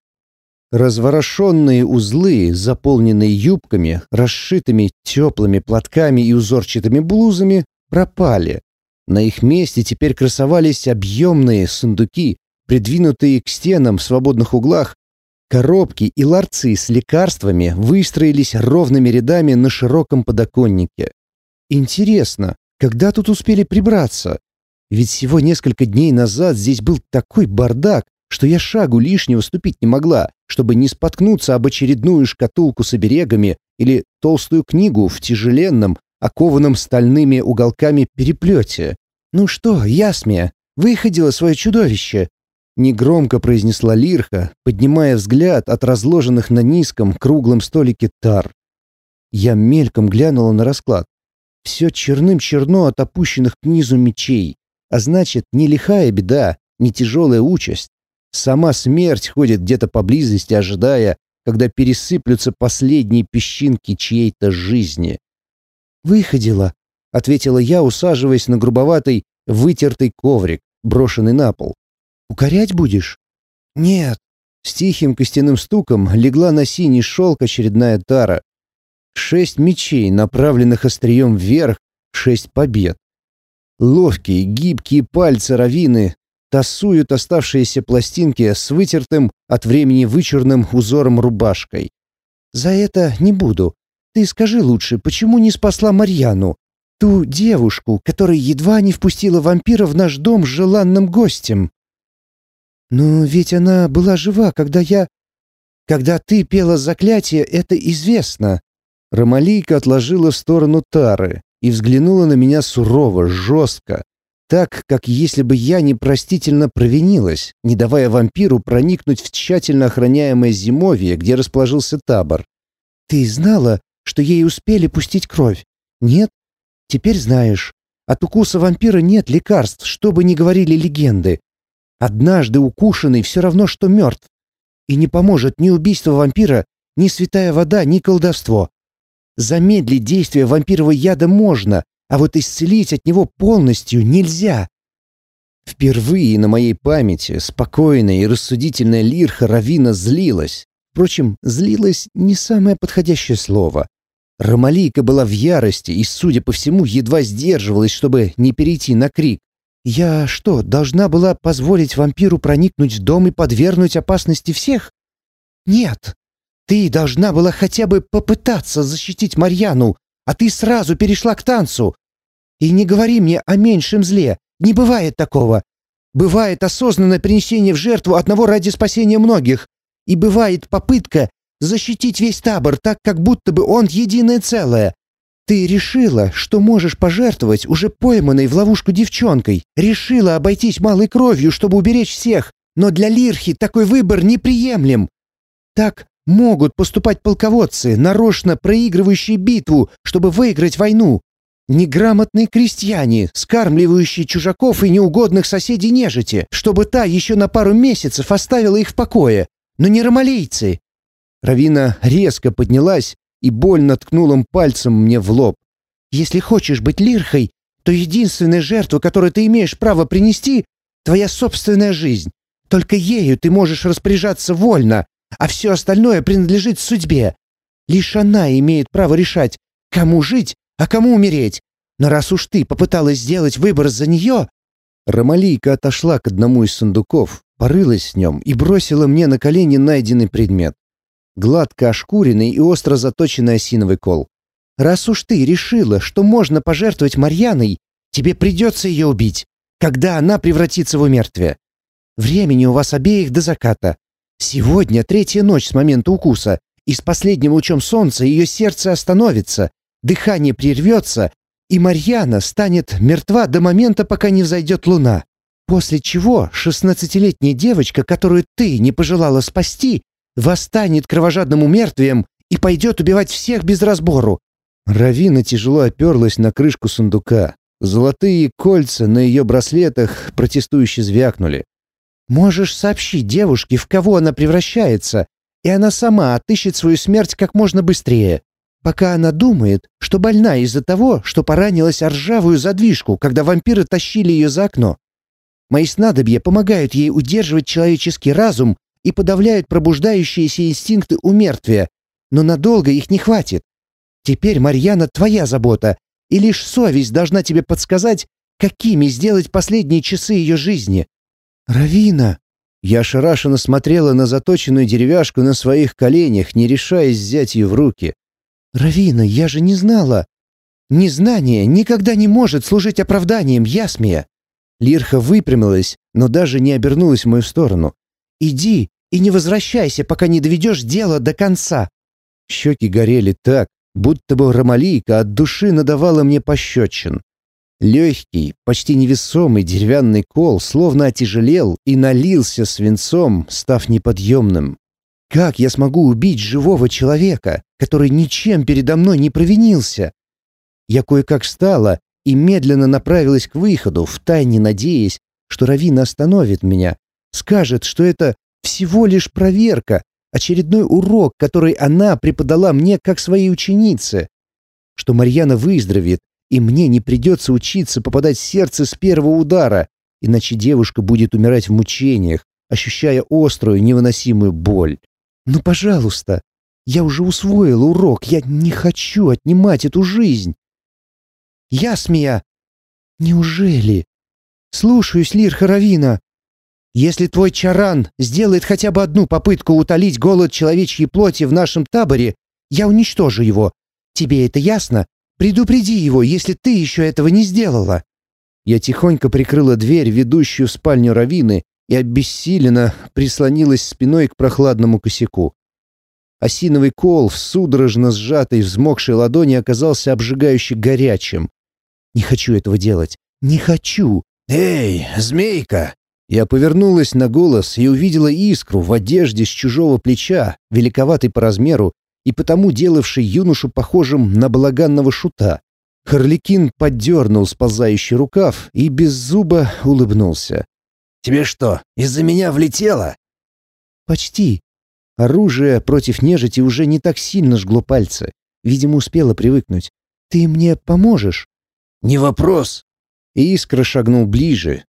Разворошенные узлы, заполненные юбками, расшитыми теплыми платками и узорчатыми блузами, пропали. На их месте теперь красовались объемные сундуки, придвинутые к стенам в свободных углах. Коробки и ларцы с лекарствами выстроились ровными рядами на широком подоконнике. Интересно, когда тут успели прибраться? Ведь всего несколько дней назад здесь был такой бардак, что я шагу лишнего ступить не могла, чтобы не споткнуться об очередную шкатулку с оберегами или толстую книгу в тяжеленном, окованном стальными уголками переплете. «Ну что, Ясмия, выходило свое чудовище?» Негромко произнесла Лирха, поднимая взгляд от разложенных на низком круглом столике тар. Я мельком глянула на расклад. Все черным-черно от опущенных к низу мечей. А значит, не лихая беда, не тяжелая участь. Сама смерть ходит где-то поблизости, ожидая, когда пересыплются последние песчинки чьей-то жизни. «Выходила», — ответила я, усаживаясь на грубоватый, вытертый коврик, брошенный на пол. «Укорять будешь?» «Нет». С тихим костяным стуком легла на синий шелк очередная тара. Шесть мечей, направленных острием вверх, шесть побед. Ловкие, гибкие пальцы Равины тасуют оставшиеся пластинки с вытертым от времени вычурным узором рубашкой. «За это не буду. Ты скажи лучше, почему не спасла Марьяну? Ту девушку, которая едва не впустила вампира в наш дом с желанным гостем?» «Но ведь она была жива, когда я...» «Когда ты пела заклятие, это известно». Ромалийка отложила в сторону Тары и взглянула на меня сурово, жестко, так, как если бы я непростительно провинилась, не давая вампиру проникнуть в тщательно охраняемое зимовье, где расположился табор. «Ты знала, что ей успели пустить кровь? Нет? Теперь знаешь. От укуса вампира нет лекарств, что бы ни говорили легенды. Однажды укушенный все равно, что мертв. И не поможет ни убийство вампира, ни святая вода, ни колдовство. Замедлить действие вампирового яда можно, а вот исцелить от него полностью нельзя. Впервые на моей памяти спокойная и рассудительная Лирха Равина злилась. Впрочем, злилась не самое подходящее слово. Ромалийка была в ярости и, судя по всему, едва сдерживалась, чтобы не перейти на крик. «Я что, должна была позволить вампиру проникнуть в дом и подвергнуть опасности всех? Нет. Ты должна была хотя бы попытаться защитить Марьяну, а ты сразу перешла к танцу. И не говори мне о меньшем зле. Не бывает такого. Бывает осознанное принесение в жертву одного ради спасения многих. И бывает попытка защитить весь табор так, как будто бы он единое целое. Ты решила, что можешь пожертвовать уже пойманной в ловушку девчонкой. Решила обойтись малой кровью, чтобы уберечь всех. Но для Лирхи такой выбор неприемлем. Так могут поступать полководцы, нарочно проигрывающие битву, чтобы выиграть войну. Неграмотные крестьяне, скармливающие чужаков и неугодных соседей нежити, чтобы та еще на пару месяцев оставила их в покое. Но не ромалейцы. Равина резко поднялась и больно ткнула пальцем мне в лоб. «Если хочешь быть лирхой, то единственная жертва, которую ты имеешь право принести, — твоя собственная жизнь. Только ею ты можешь распоряжаться вольно, а все остальное принадлежит судьбе. Лишь она имеет право решать, кому жить, а кому умереть. Но раз уж ты попыталась сделать выбор за нее...» Ромалийка отошла к одному из сундуков, порылась в нем и бросила мне на колени найденный предмет. Гладко ошкуренный и остро заточенный осиновый кол. «Раз уж ты решила, что можно пожертвовать Марьяной, тебе придется ее убить, когда она превратится в умертвие. Времени у вас обеих до заката. Сегодня третья ночь с момента укуса, и с последним лучом солнца ее сердце остановится, дыхание прервется, и Марьяна станет мертва до момента, пока не взойдет луна. После чего шестнадцатилетняя девочка, которую ты не пожелала спасти, восстанет кровожадным умертвием и пойдет убивать всех без разбору». Равина тяжело оперлась на крышку сундука. Золотые кольца на ее браслетах протестующе звякнули. «Можешь сообщить девушке, в кого она превращается, и она сама отыщет свою смерть как можно быстрее пока она думает, что больна из-за того, что поранилась о ржавую задвижку, когда вампиры тащили ее за окно. Мои снадобья помогают ей удерживать человеческий разум и подавляют пробуждающиеся инстинкты у мертвия, но надолго их не хватит. Теперь, Марьяна, твоя забота, и лишь совесть должна тебе подсказать, какими сделать последние часы ее жизни. Равина! Я ошарашенно смотрела на заточенную деревяшку на своих коленях, не решаясь взять ее в руки. «Равина, я же не знала!» «Незнание никогда не может служить оправданием, Ясмия!» Лирха выпрямилась, но даже не обернулась в мою сторону. «Иди и не возвращайся, пока не доведешь дело до конца!» Щеки горели так, будто бы Ромалийка от души надавала мне пощечин. Легкий, почти невесомый деревянный кол словно отяжелел и налился свинцом, став неподъемным. Как я смогу убить живого человека, который ничем передо мной не провинился? Я кое-как встала и медленно направилась к выходу, втайне надеясь, что Равина остановит меня, скажет, что это всего лишь проверка, очередной урок, который она преподала мне как своей ученице, что Марьяна выздоровеет, и мне не придется учиться попадать в сердце с первого удара, иначе девушка будет умирать в мучениях, ощущая острую невыносимую боль. Ну, пожалуйста, я уже усвоил урок, я не хочу отнимать эту жизнь. Ясмия! Неужели? Слушаюсь, Лир Харавина. Если твой чаран сделает хотя бы одну попытку утолить голод человечьей плоти в нашем таборе, я уничтожу его. Тебе это ясно? Предупреди его, если ты еще этого не сделала». Я тихонько прикрыла дверь, ведущую в спальню Равины, и обессиленно прислонилась спиной к прохладному косяку. Осиновый кол в судорожно сжатой взмокшей ладони оказался обжигающе горячим. «Не хочу этого делать! Не хочу!» «Эй, змейка!» Я повернулась на голос и увидела искру в одежде с чужого плеча, великоватой по размеру, и потому делавший юношу похожим на балаганного шута. Харликин поддернул сползающий рукав и без зуба улыбнулся. «Тебе что, из-за меня влетело?» «Почти. Оружие против нежити уже не так сильно жгло пальцы. Видимо, успела привыкнуть. Ты мне поможешь?» «Не вопрос». Искра шагнул ближе,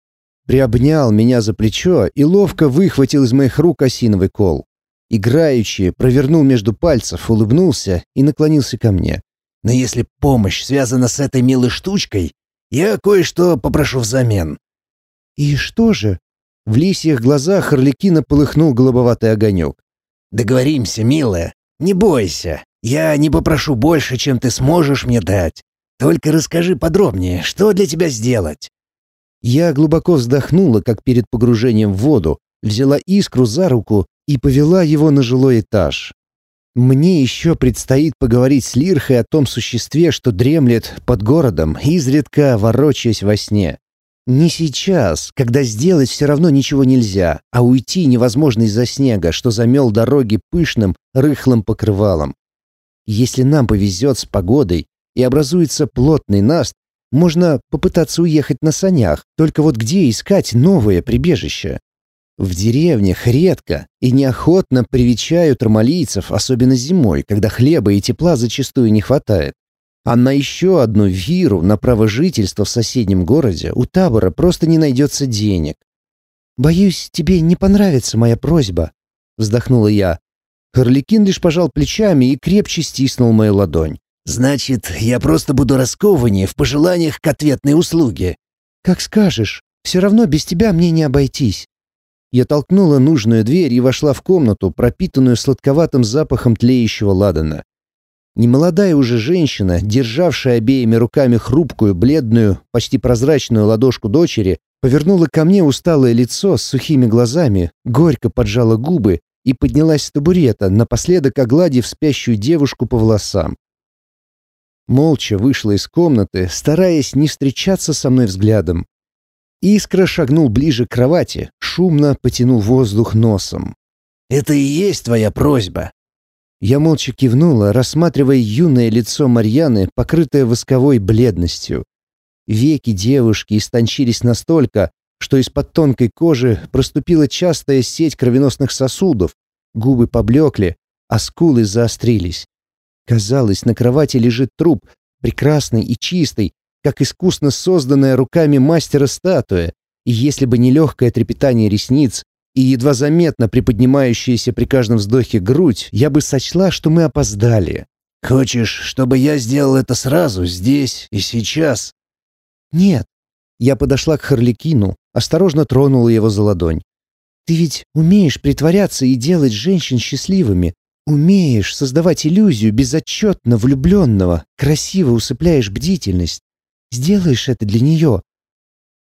приобнял меня за плечо и ловко выхватил из моих рук осиновый кол. Играючи, провернул между пальцев, улыбнулся и наклонился ко мне. «Но если помощь связана с этой милой штучкой, я кое-что попрошу взамен». «И что же?» В лисьих глазах Орликина полыхнул голубоватый огонек. «Договоримся, милая. Не бойся. Я не попрошу больше, чем ты сможешь мне дать. Только расскажи подробнее, что для тебя сделать». Я глубоко вздохнула, как перед погружением в воду, взяла искру за руку и повела его на жилой этаж. Мне еще предстоит поговорить с Лирхой о том существе, что дремлет под городом, изредка ворочаясь во сне. Не сейчас, когда сделать все равно ничего нельзя, а уйти невозможно из-за снега, что замел дороги пышным, рыхлым покрывалом. Если нам повезет с погодой и образуется плотный наст, можно попытаться уехать на санях, только вот где искать новое прибежище? В деревнях редко и неохотно привечают ромалийцев, особенно зимой, когда хлеба и тепла зачастую не хватает. А на еще одну виру на право жительства в соседнем городе у табора просто не найдется денег. «Боюсь, тебе не понравится моя просьба», — вздохнула я. Харликин лишь пожал плечами и крепче стиснул мою ладонь. «Значит, я просто буду раскованнее в пожеланиях к ответной услуге». «Как скажешь. Все равно без тебя мне не обойтись». Я толкнула нужную дверь и вошла в комнату, пропитанную сладковатым запахом тлеющего ладана. Немолодая уже женщина, державшая обеими руками хрупкую, бледную, почти прозрачную ладошку дочери, повернула ко мне усталое лицо с сухими глазами, горько поджала губы и поднялась с табурета, напоследок огладив спящую девушку по волосам. Молча вышла из комнаты, стараясь не встречаться со мной взглядом. Искра шагнул ближе к кровати, шумно потянул воздух носом. «Это и есть твоя просьба?» Я молча кивнула, рассматривая юное лицо Марьяны, покрытое восковой бледностью. Веки девушки истончились настолько, что из-под тонкой кожи проступила частая сеть кровеносных сосудов, губы поблекли, а скулы заострились. Казалось, на кровати лежит труп, прекрасный и чистый, как искусно созданная руками мастера статуя, И если бы не легкое трепетание ресниц и едва заметно приподнимающаяся при каждом вздохе грудь, я бы сочла, что мы опоздали. «Хочешь, чтобы я сделал это сразу, здесь и сейчас?» «Нет». Я подошла к Харликину, осторожно тронула его за ладонь. «Ты ведь умеешь притворяться и делать женщин счастливыми. Умеешь создавать иллюзию безотчетно влюбленного, красиво усыпляешь бдительность. Сделаешь это для нее».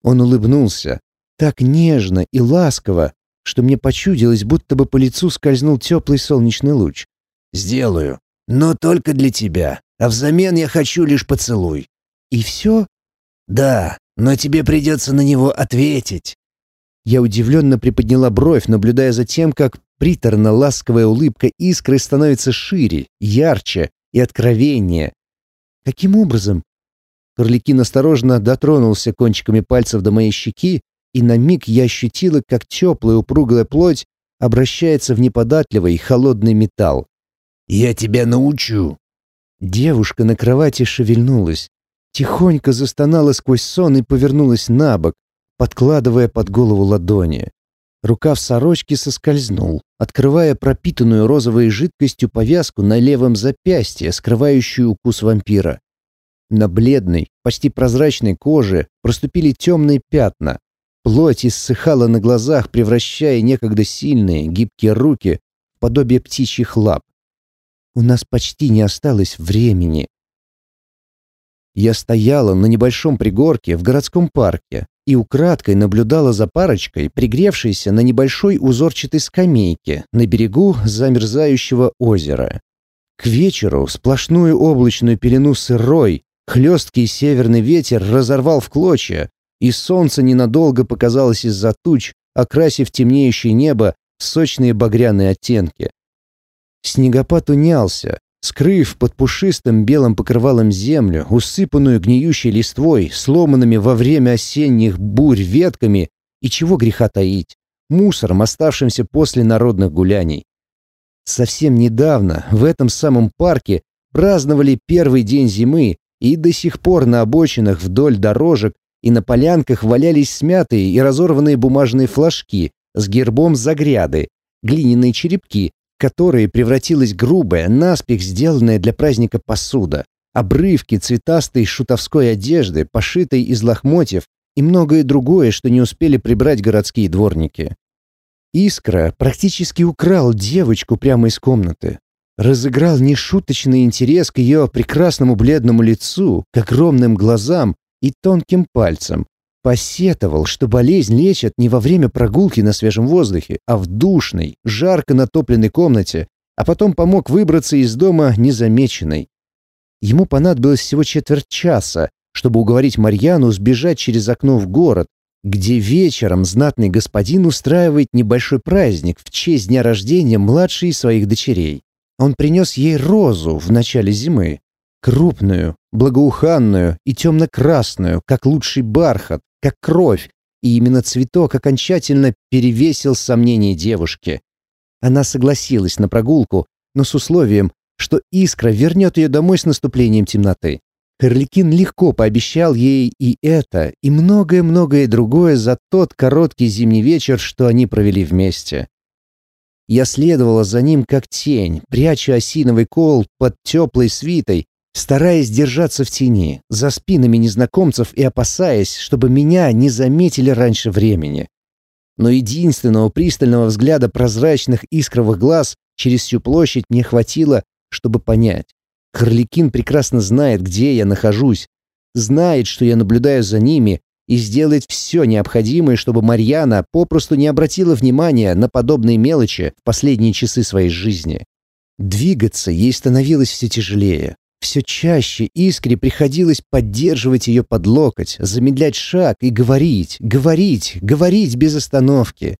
Он улыбнулся, так нежно и ласково, что мне почудилось, будто бы по лицу скользнул теплый солнечный луч. «Сделаю, но только для тебя, а взамен я хочу лишь поцелуй». «И все?» «Да, но тебе придется на него ответить». Я удивленно приподняла бровь, наблюдая за тем, как приторно-ласковая улыбка искры становится шире, ярче и откровеннее. «Каким образом?» Карликин осторожно дотронулся кончиками пальцев до моей щеки, и на миг я ощутила, как теплая упругая плоть обращается в неподатливый холодный металл. «Я тебя научу!» Девушка на кровати шевельнулась, тихонько застонала сквозь сон и повернулась на бок, подкладывая под голову ладони. Рукав сорочки соскользнул, открывая пропитанную розовой жидкостью повязку на левом запястье, скрывающую укус вампира. На бледной, почти прозрачной коже проступили темные пятна, Плоть иссыхала на глазах, превращая некогда сильные, гибкие руки в подобие птичьих лап. У нас почти не осталось времени. Я стояла на небольшом пригорке в городском парке и украдкой наблюдала за парочкой, пригревшейся на небольшой узорчатой скамейке на берегу замерзающего озера. К вечеру сплошную облачную пелену сырой, хлесткий северный ветер разорвал в клочья, и солнце ненадолго показалось из-за туч, окрасив темнеющее небо в сочные багряные оттенки. Снегопад унялся, скрыв под пушистым белым покрывалом землю, усыпанную гниющей листвой, сломанными во время осенних бурь ветками и чего греха таить, мусором, оставшимся после народных гуляний. Совсем недавно в этом самом парке праздновали первый день зимы, и до сих пор на обочинах вдоль дорожек и на полянках валялись смятые и разорванные бумажные флажки с гербом загряды, глиняные черепки, которые превратилась грубая, наспех сделанная для праздника посуда, обрывки цветастой шутовской одежды, пошитой из лохмотьев и многое другое, что не успели прибрать городские дворники. Искра практически украл девочку прямо из комнаты. Разыграл нешуточный интерес к ее прекрасному бледному лицу, к огромным глазам и тонким пальцем. Посетовал, что болезнь лечат не во время прогулки на свежем воздухе, а в душной, жарко натопленной комнате, а потом помог выбраться из дома незамеченной. Ему понадобилось всего четверть часа, чтобы уговорить Марьяну сбежать через окно в город, где вечером знатный господин устраивает небольшой праздник в честь дня рождения младшей из своих дочерей. Он принес ей розу в начале зимы, Крупную, благоуханную и темно-красную, как лучший бархат, как кровь, и именно цветок окончательно перевесил сомнения девушки. Она согласилась на прогулку, но с условием, что искра вернет ее домой с наступлением темноты. Харликин легко пообещал ей и это, и многое-многое другое за тот короткий зимний вечер, что они провели вместе. Я следовала за ним как тень, пряча осиновый кол под теплой свитой, стараясь держаться в тени, за спинами незнакомцев и опасаясь, чтобы меня не заметили раньше времени. Но единственного пристального взгляда прозрачных искровых глаз через всю площадь мне хватило, чтобы понять. Харликин прекрасно знает, где я нахожусь, знает, что я наблюдаю за ними, и сделает все необходимое, чтобы Марьяна попросту не обратила внимания на подобные мелочи в последние часы своей жизни. Двигаться ей становилось все тяжелее. Все чаще Искре приходилось поддерживать ее под локоть, замедлять шаг и говорить, говорить, говорить без остановки.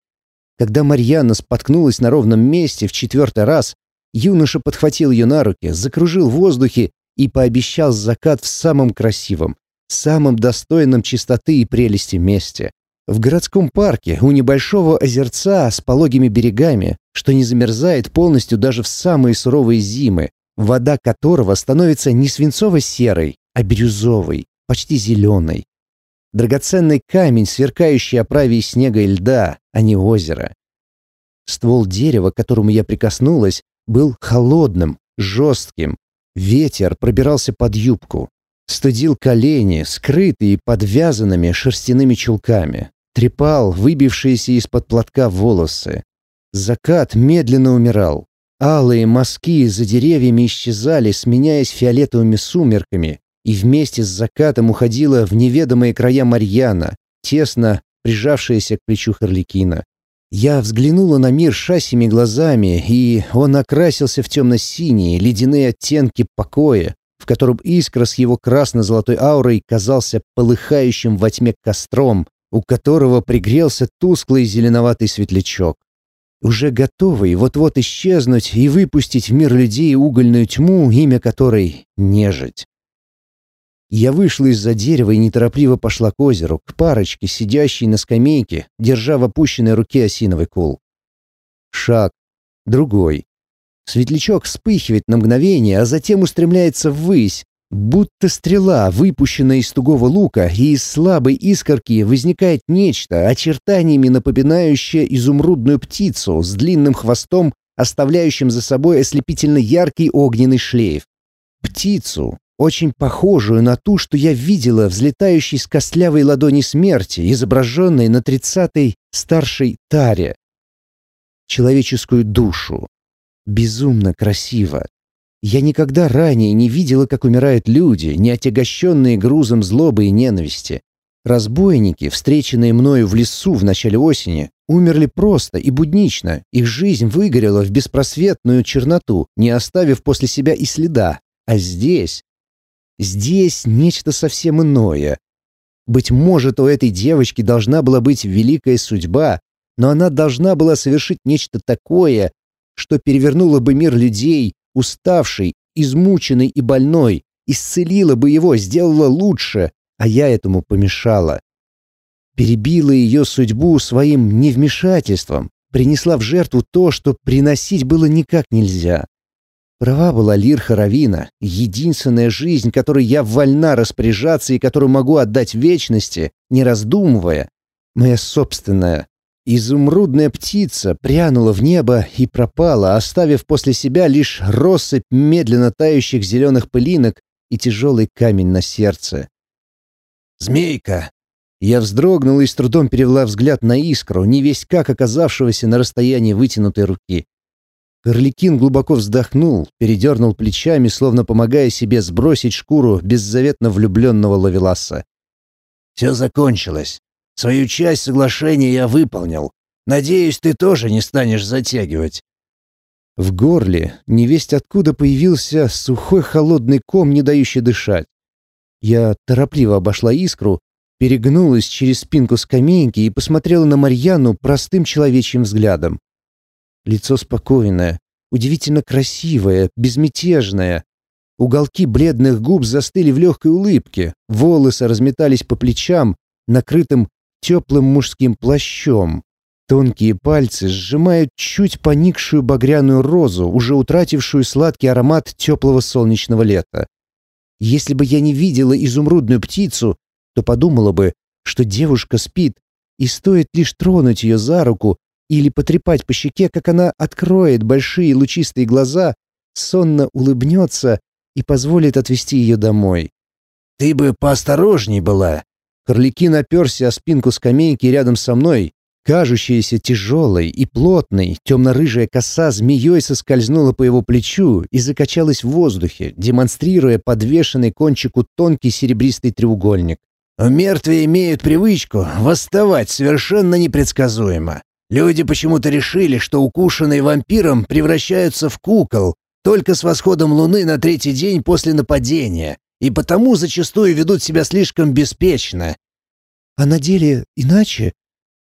Когда Марьяна споткнулась на ровном месте в четвертый раз, юноша подхватил ее на руки, закружил в воздухе и пообещал закат в самом красивом, самом достойном чистоты и прелести месте. В городском парке у небольшого озерца с пологими берегами, что не замерзает полностью даже в самые суровые зимы, вода которого становится не свинцово-серой, а бирюзовой, почти зеленой. Драгоценный камень, сверкающий оправе из снега и льда, а не озеро. Ствол дерева, к которому я прикоснулась, был холодным, жестким. Ветер пробирался под юбку. Студил колени, скрытые подвязанными шерстяными чулками. Трепал выбившиеся из-под платка волосы. Закат медленно умирал. Алые мазки за деревьями исчезали, сменяясь фиолетовыми сумерками, и вместе с закатом уходила в неведомые края Марьяна, тесно прижавшаяся к плечу Харликина. Я взглянула на мир шасими глазами, и он окрасился в темно-синие, ледяные оттенки покоя, в котором искра с его красно-золотой аурой казался полыхающим во тьме костром, у которого пригрелся тусклый зеленоватый светлячок. Уже готовый вот-вот исчезнуть и выпустить в мир людей угольную тьму, имя которой — нежить. Я вышла из-за дерева и неторопливо пошла к озеру, к парочке, сидящей на скамейке, держа в опущенной руке осиновый кул. Шаг. Другой. Светлячок вспыхивает на мгновение, а затем устремляется ввысь, будто стрела, выпущенная из тугого лука, и из слабой искорки возникает нечто, очертаниями напоминающее изумрудную птицу с длинным хвостом, оставляющим за собой ослепительно яркий огненный шлейф. Птицу, очень похожую на ту, что я видела взлетающей с костлявой ладони смерти, изображенной на тридцатой старшей таре. Человеческую душу. Безумно красиво. Я никогда ранее не видела, как умирают люди, не отягощенные грузом злобы и ненависти. Разбойники, встреченные мною в лесу в начале осени, умерли просто и буднично, их жизнь выгорела в беспросветную черноту, не оставив после себя и следа. А здесь Здесь нечто совсем иное. Быть может, у этой девочки должна была быть великая судьба, но она должна была совершить нечто такое, что перевернуло бы мир людей, уставший, измученный и больной, исцелило бы его, сделало лучше, а я этому помешала. Перебила ее судьбу своим невмешательством, принесла в жертву то, что приносить было никак нельзя. Права была Лир Харавина, единственная жизнь, которой я вольна распоряжаться и которую могу отдать вечности, не раздумывая. Моя собственная. Изумрудная птица прянула в небо и пропала, оставив после себя лишь россыпь медленно тающих зеленых пылинок и тяжелый камень на сердце. «Змейка!» Я вздрогнул и с трудом перевела взгляд на искру, не весь как оказавшегося на расстоянии вытянутой руки. Орликин глубоко вздохнул, передернул плечами, словно помогая себе сбросить шкуру беззаветно влюбленного Лавеласа. «Все закончилось. Свою часть соглашения я выполнил. Надеюсь, ты тоже не станешь затягивать». В горле невесть откуда появился сухой холодный ком, не дающий дышать. Я торопливо обошла искру, перегнулась через спинку скамейки и посмотрела на Марьяну простым человечьим взглядом. Лицо спокойное, удивительно красивое, безмятежное. Уголки бледных губ застыли в легкой улыбке, волосы разметались по плечам, накрытым теплым мужским плащом. Тонкие пальцы сжимают чуть поникшую багряную розу, уже утратившую сладкий аромат теплого солнечного лета. Если бы я не видела изумрудную птицу, то подумала бы, что девушка спит, и стоит лишь тронуть ее за руку, или потрепать по щеке, как она откроет большие лучистые глаза, сонно улыбнется и позволит отвезти ее домой. «Ты бы поосторожней была!» Харликин оперся о спинку скамейки рядом со мной. Кажущаяся тяжелой и плотной, темно-рыжая коса змеей соскользнула по его плечу и закачалась в воздухе, демонстрируя подвешенный кончику тонкий серебристый треугольник. «Мертвые имеют привычку восставать совершенно непредсказуемо. Люди почему-то решили, что укушенные вампиром превращаются в кукол только с восходом луны на третий день после нападения, и потому зачастую ведут себя слишком беспечно. А на деле иначе?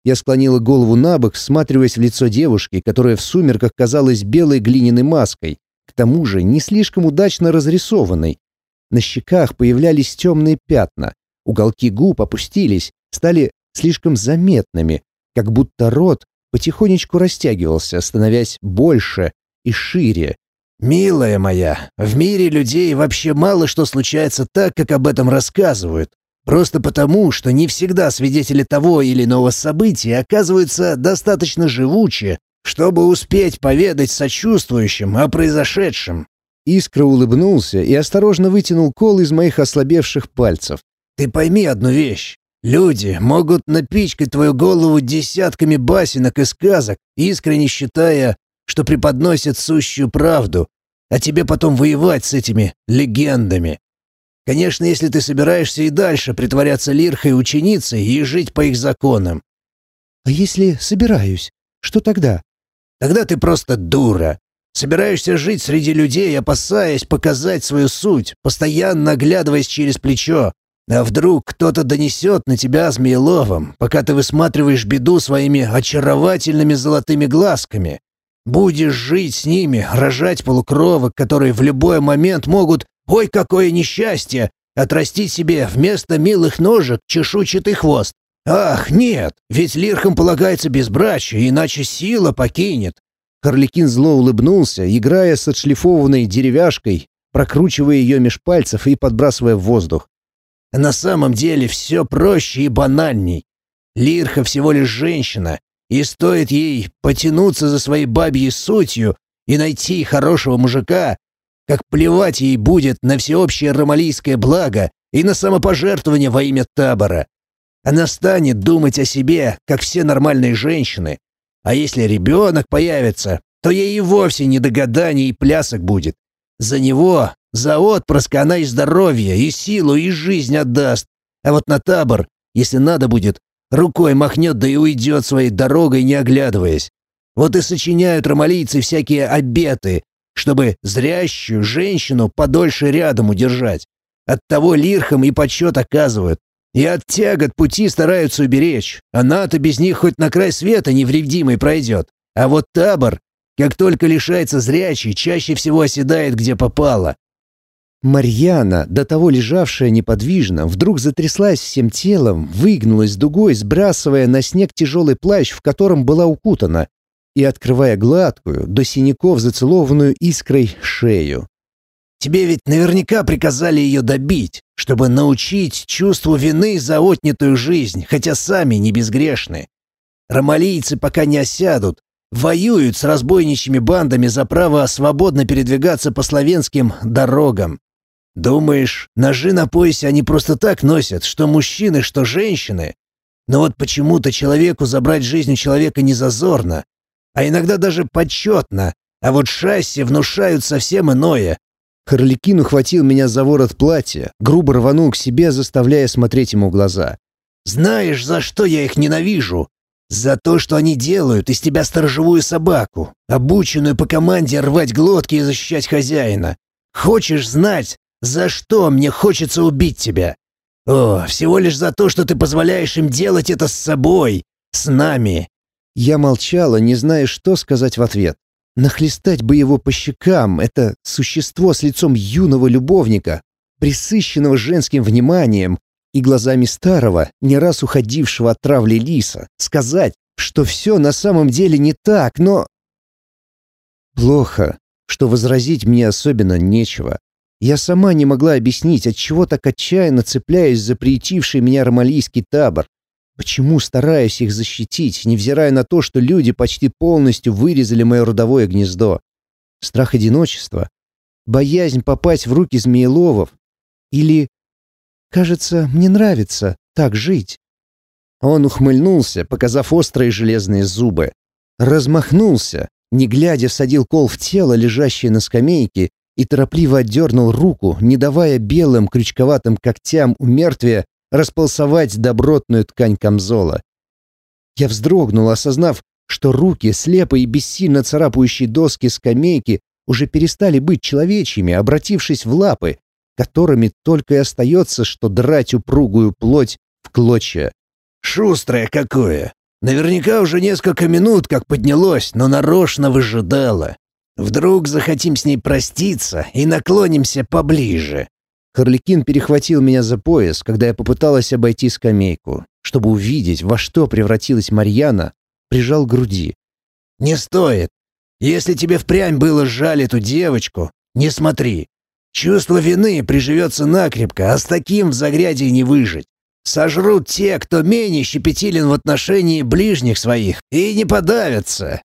Я склонила голову на бок, всматриваясь в лицо девушки, которая в сумерках казалась белой глиняной маской, к тому же не слишком удачно разрисованной. На щеках появлялись темные пятна, уголки губ опустились, стали слишком заметными, как будто рот потихонечку растягивался, становясь больше и шире. «Милая моя, в мире людей вообще мало что случается так, как об этом рассказывают. Просто потому, что не всегда свидетели того или иного события оказываются достаточно живучи, чтобы успеть поведать сочувствующим о произошедшем. Искра улыбнулся и осторожно вытянул кол из моих ослабевших пальцев. «Ты пойми одну вещь. Люди могут напичкать твою голову десятками басенок и сказок, искренне считая, что преподносят сущую правду, а тебе потом воевать с этими легендами. Конечно, если ты собираешься и дальше притворяться лирхой ученицей и жить по их законам. А если собираюсь, что тогда? Тогда ты просто дура. Собираешься жить среди людей, опасаясь показать свою суть, постоянно оглядываясь через плечо. А вдруг кто-то донесет на тебя змееловом, пока ты высматриваешь беду своими очаровательными золотыми глазками. Будешь жить с ними, рожать полукровок, которые в любой момент могут Ой, какое несчастье! Отрастить себе вместо милых ножек чешуйчатый хвост. Ах, нет, ведь лирхам полагается безбрачие, иначе сила покинет. Харликин зло улыбнулся, играя с отшлифованной деревяшкой, прокручивая ее меж пальцев и подбрасывая в воздух. На самом деле все проще и банальней. Лирха всего лишь женщина, и стоит ей потянуться за своей бабьей сутью и найти хорошего мужика, как плевать ей будет на всеобщее ромалийское благо и на самопожертвование во имя табора. Она станет думать о себе, как все нормальные женщины. А если ребенок появится, то ей и вовсе не до гаданий и плясок будет. За него, за отпрыска она и здоровье, и силу, и жизнь отдаст. А вот на табор, если надо будет, рукой махнет да и уйдет своей дорогой, не оглядываясь. Вот и сочиняют ромалийцы всякие обеты, чтобы зрящую женщину подольше рядом удержать. Оттого лирхам и почет оказывают. И от тягот пути стараются уберечь. Она-то без них хоть на край света невредимой пройдет. А вот табор, как только лишается зрячий, чаще всего оседает, где попало. Марьяна, до того лежавшая неподвижно, вдруг затряслась всем телом, выгнулась дугой, сбрасывая на снег тяжелый плащ, в котором была укутана, и открывая гладкую, до синяков зацелованную искрой шею. «Тебе ведь наверняка приказали ее добить, чтобы научить чувству вины за отнятую жизнь, хотя сами не безгрешны. Ромалийцы пока не осядут, воюют с разбойничьими бандами за право свободно передвигаться по славянским дорогам. Думаешь, ножи на поясе они просто так носят, что мужчины, что женщины? Но вот почему-то человеку забрать жизнь у человека не зазорно, а иногда даже почетно, а вот шасси внушают совсем иное. Харликин ухватил меня за ворот платья, грубо рванул к себе, заставляя смотреть ему в глаза. «Знаешь, за что я их ненавижу? За то, что они делают из тебя сторожевую собаку, обученную по команде рвать глотки и защищать хозяина. Хочешь знать, за что мне хочется убить тебя? О, всего лишь за то, что ты позволяешь им делать это с собой, с нами. Я молчала, не зная, что сказать в ответ. Нахлестать бы его по щекам — это существо с лицом юного любовника, присыщенного женским вниманием и глазами старого, не раз уходившего от травли лиса, сказать, что все на самом деле не так, но... Плохо, что возразить мне особенно нечего. Я сама не могла объяснить, от чего так отчаянно цепляюсь за приютивший меня ромалийский табор, Почему стараюсь их защитить, невзирая на то, что люди почти полностью вырезали мое родовое гнездо? Страх одиночества? Боязнь попасть в руки змееловов? Или... Кажется, мне нравится так жить. Он ухмыльнулся, показав острые железные зубы. Размахнулся, не глядя всадил кол в тело, лежащее на скамейке, и торопливо отдернул руку, не давая белым крючковатым когтям у мертвия располосовать добротную ткань камзола. Я вздрогнул, осознав, что руки, слепо и бессильно царапающие доски скамейки, уже перестали быть человечьими, обратившись в лапы, которыми только и остается, что драть упругую плоть в клочья. «Шустрое какое! Наверняка уже несколько минут как поднялось, но нарочно выжидало. Вдруг захотим с ней проститься и наклонимся поближе. Харликин перехватил меня за пояс, когда я попыталась обойти скамейку. Чтобы увидеть, во что превратилась Марьяна, прижал к груди. «Не стоит. Если тебе впрямь было жаль эту девочку, не смотри. Чувство вины приживется накрепко, а с таким в загряде не выжить. Сожрут те, кто менее щепетилен в отношении ближних своих, и не подавятся.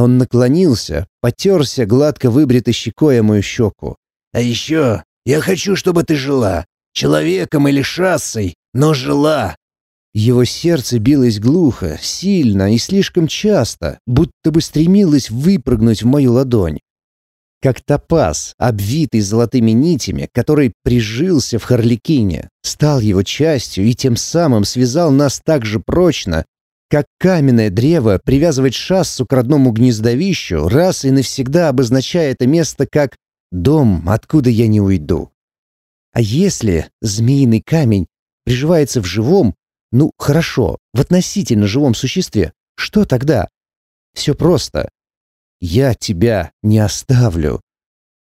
Он наклонился, потерся гладко выбритой щекой о мою щеку. А еще я хочу, чтобы ты жила. Человеком или шассой, но жила. Его сердце билось глухо, сильно и слишком часто, будто бы стремилось выпрыгнуть в мою ладонь. Как топаз, обвитый золотыми нитями, который прижился в Харликине, стал его частью и тем самым связал нас так же прочно, как каменное древо привязывает шассу к родному гнездовищу, раз и навсегда обозначая это место как «дом, откуда я не уйду». А если змеиный камень приживается в живом, ну, хорошо, в относительно живом существе. Что тогда? Все просто. Я тебя не оставлю.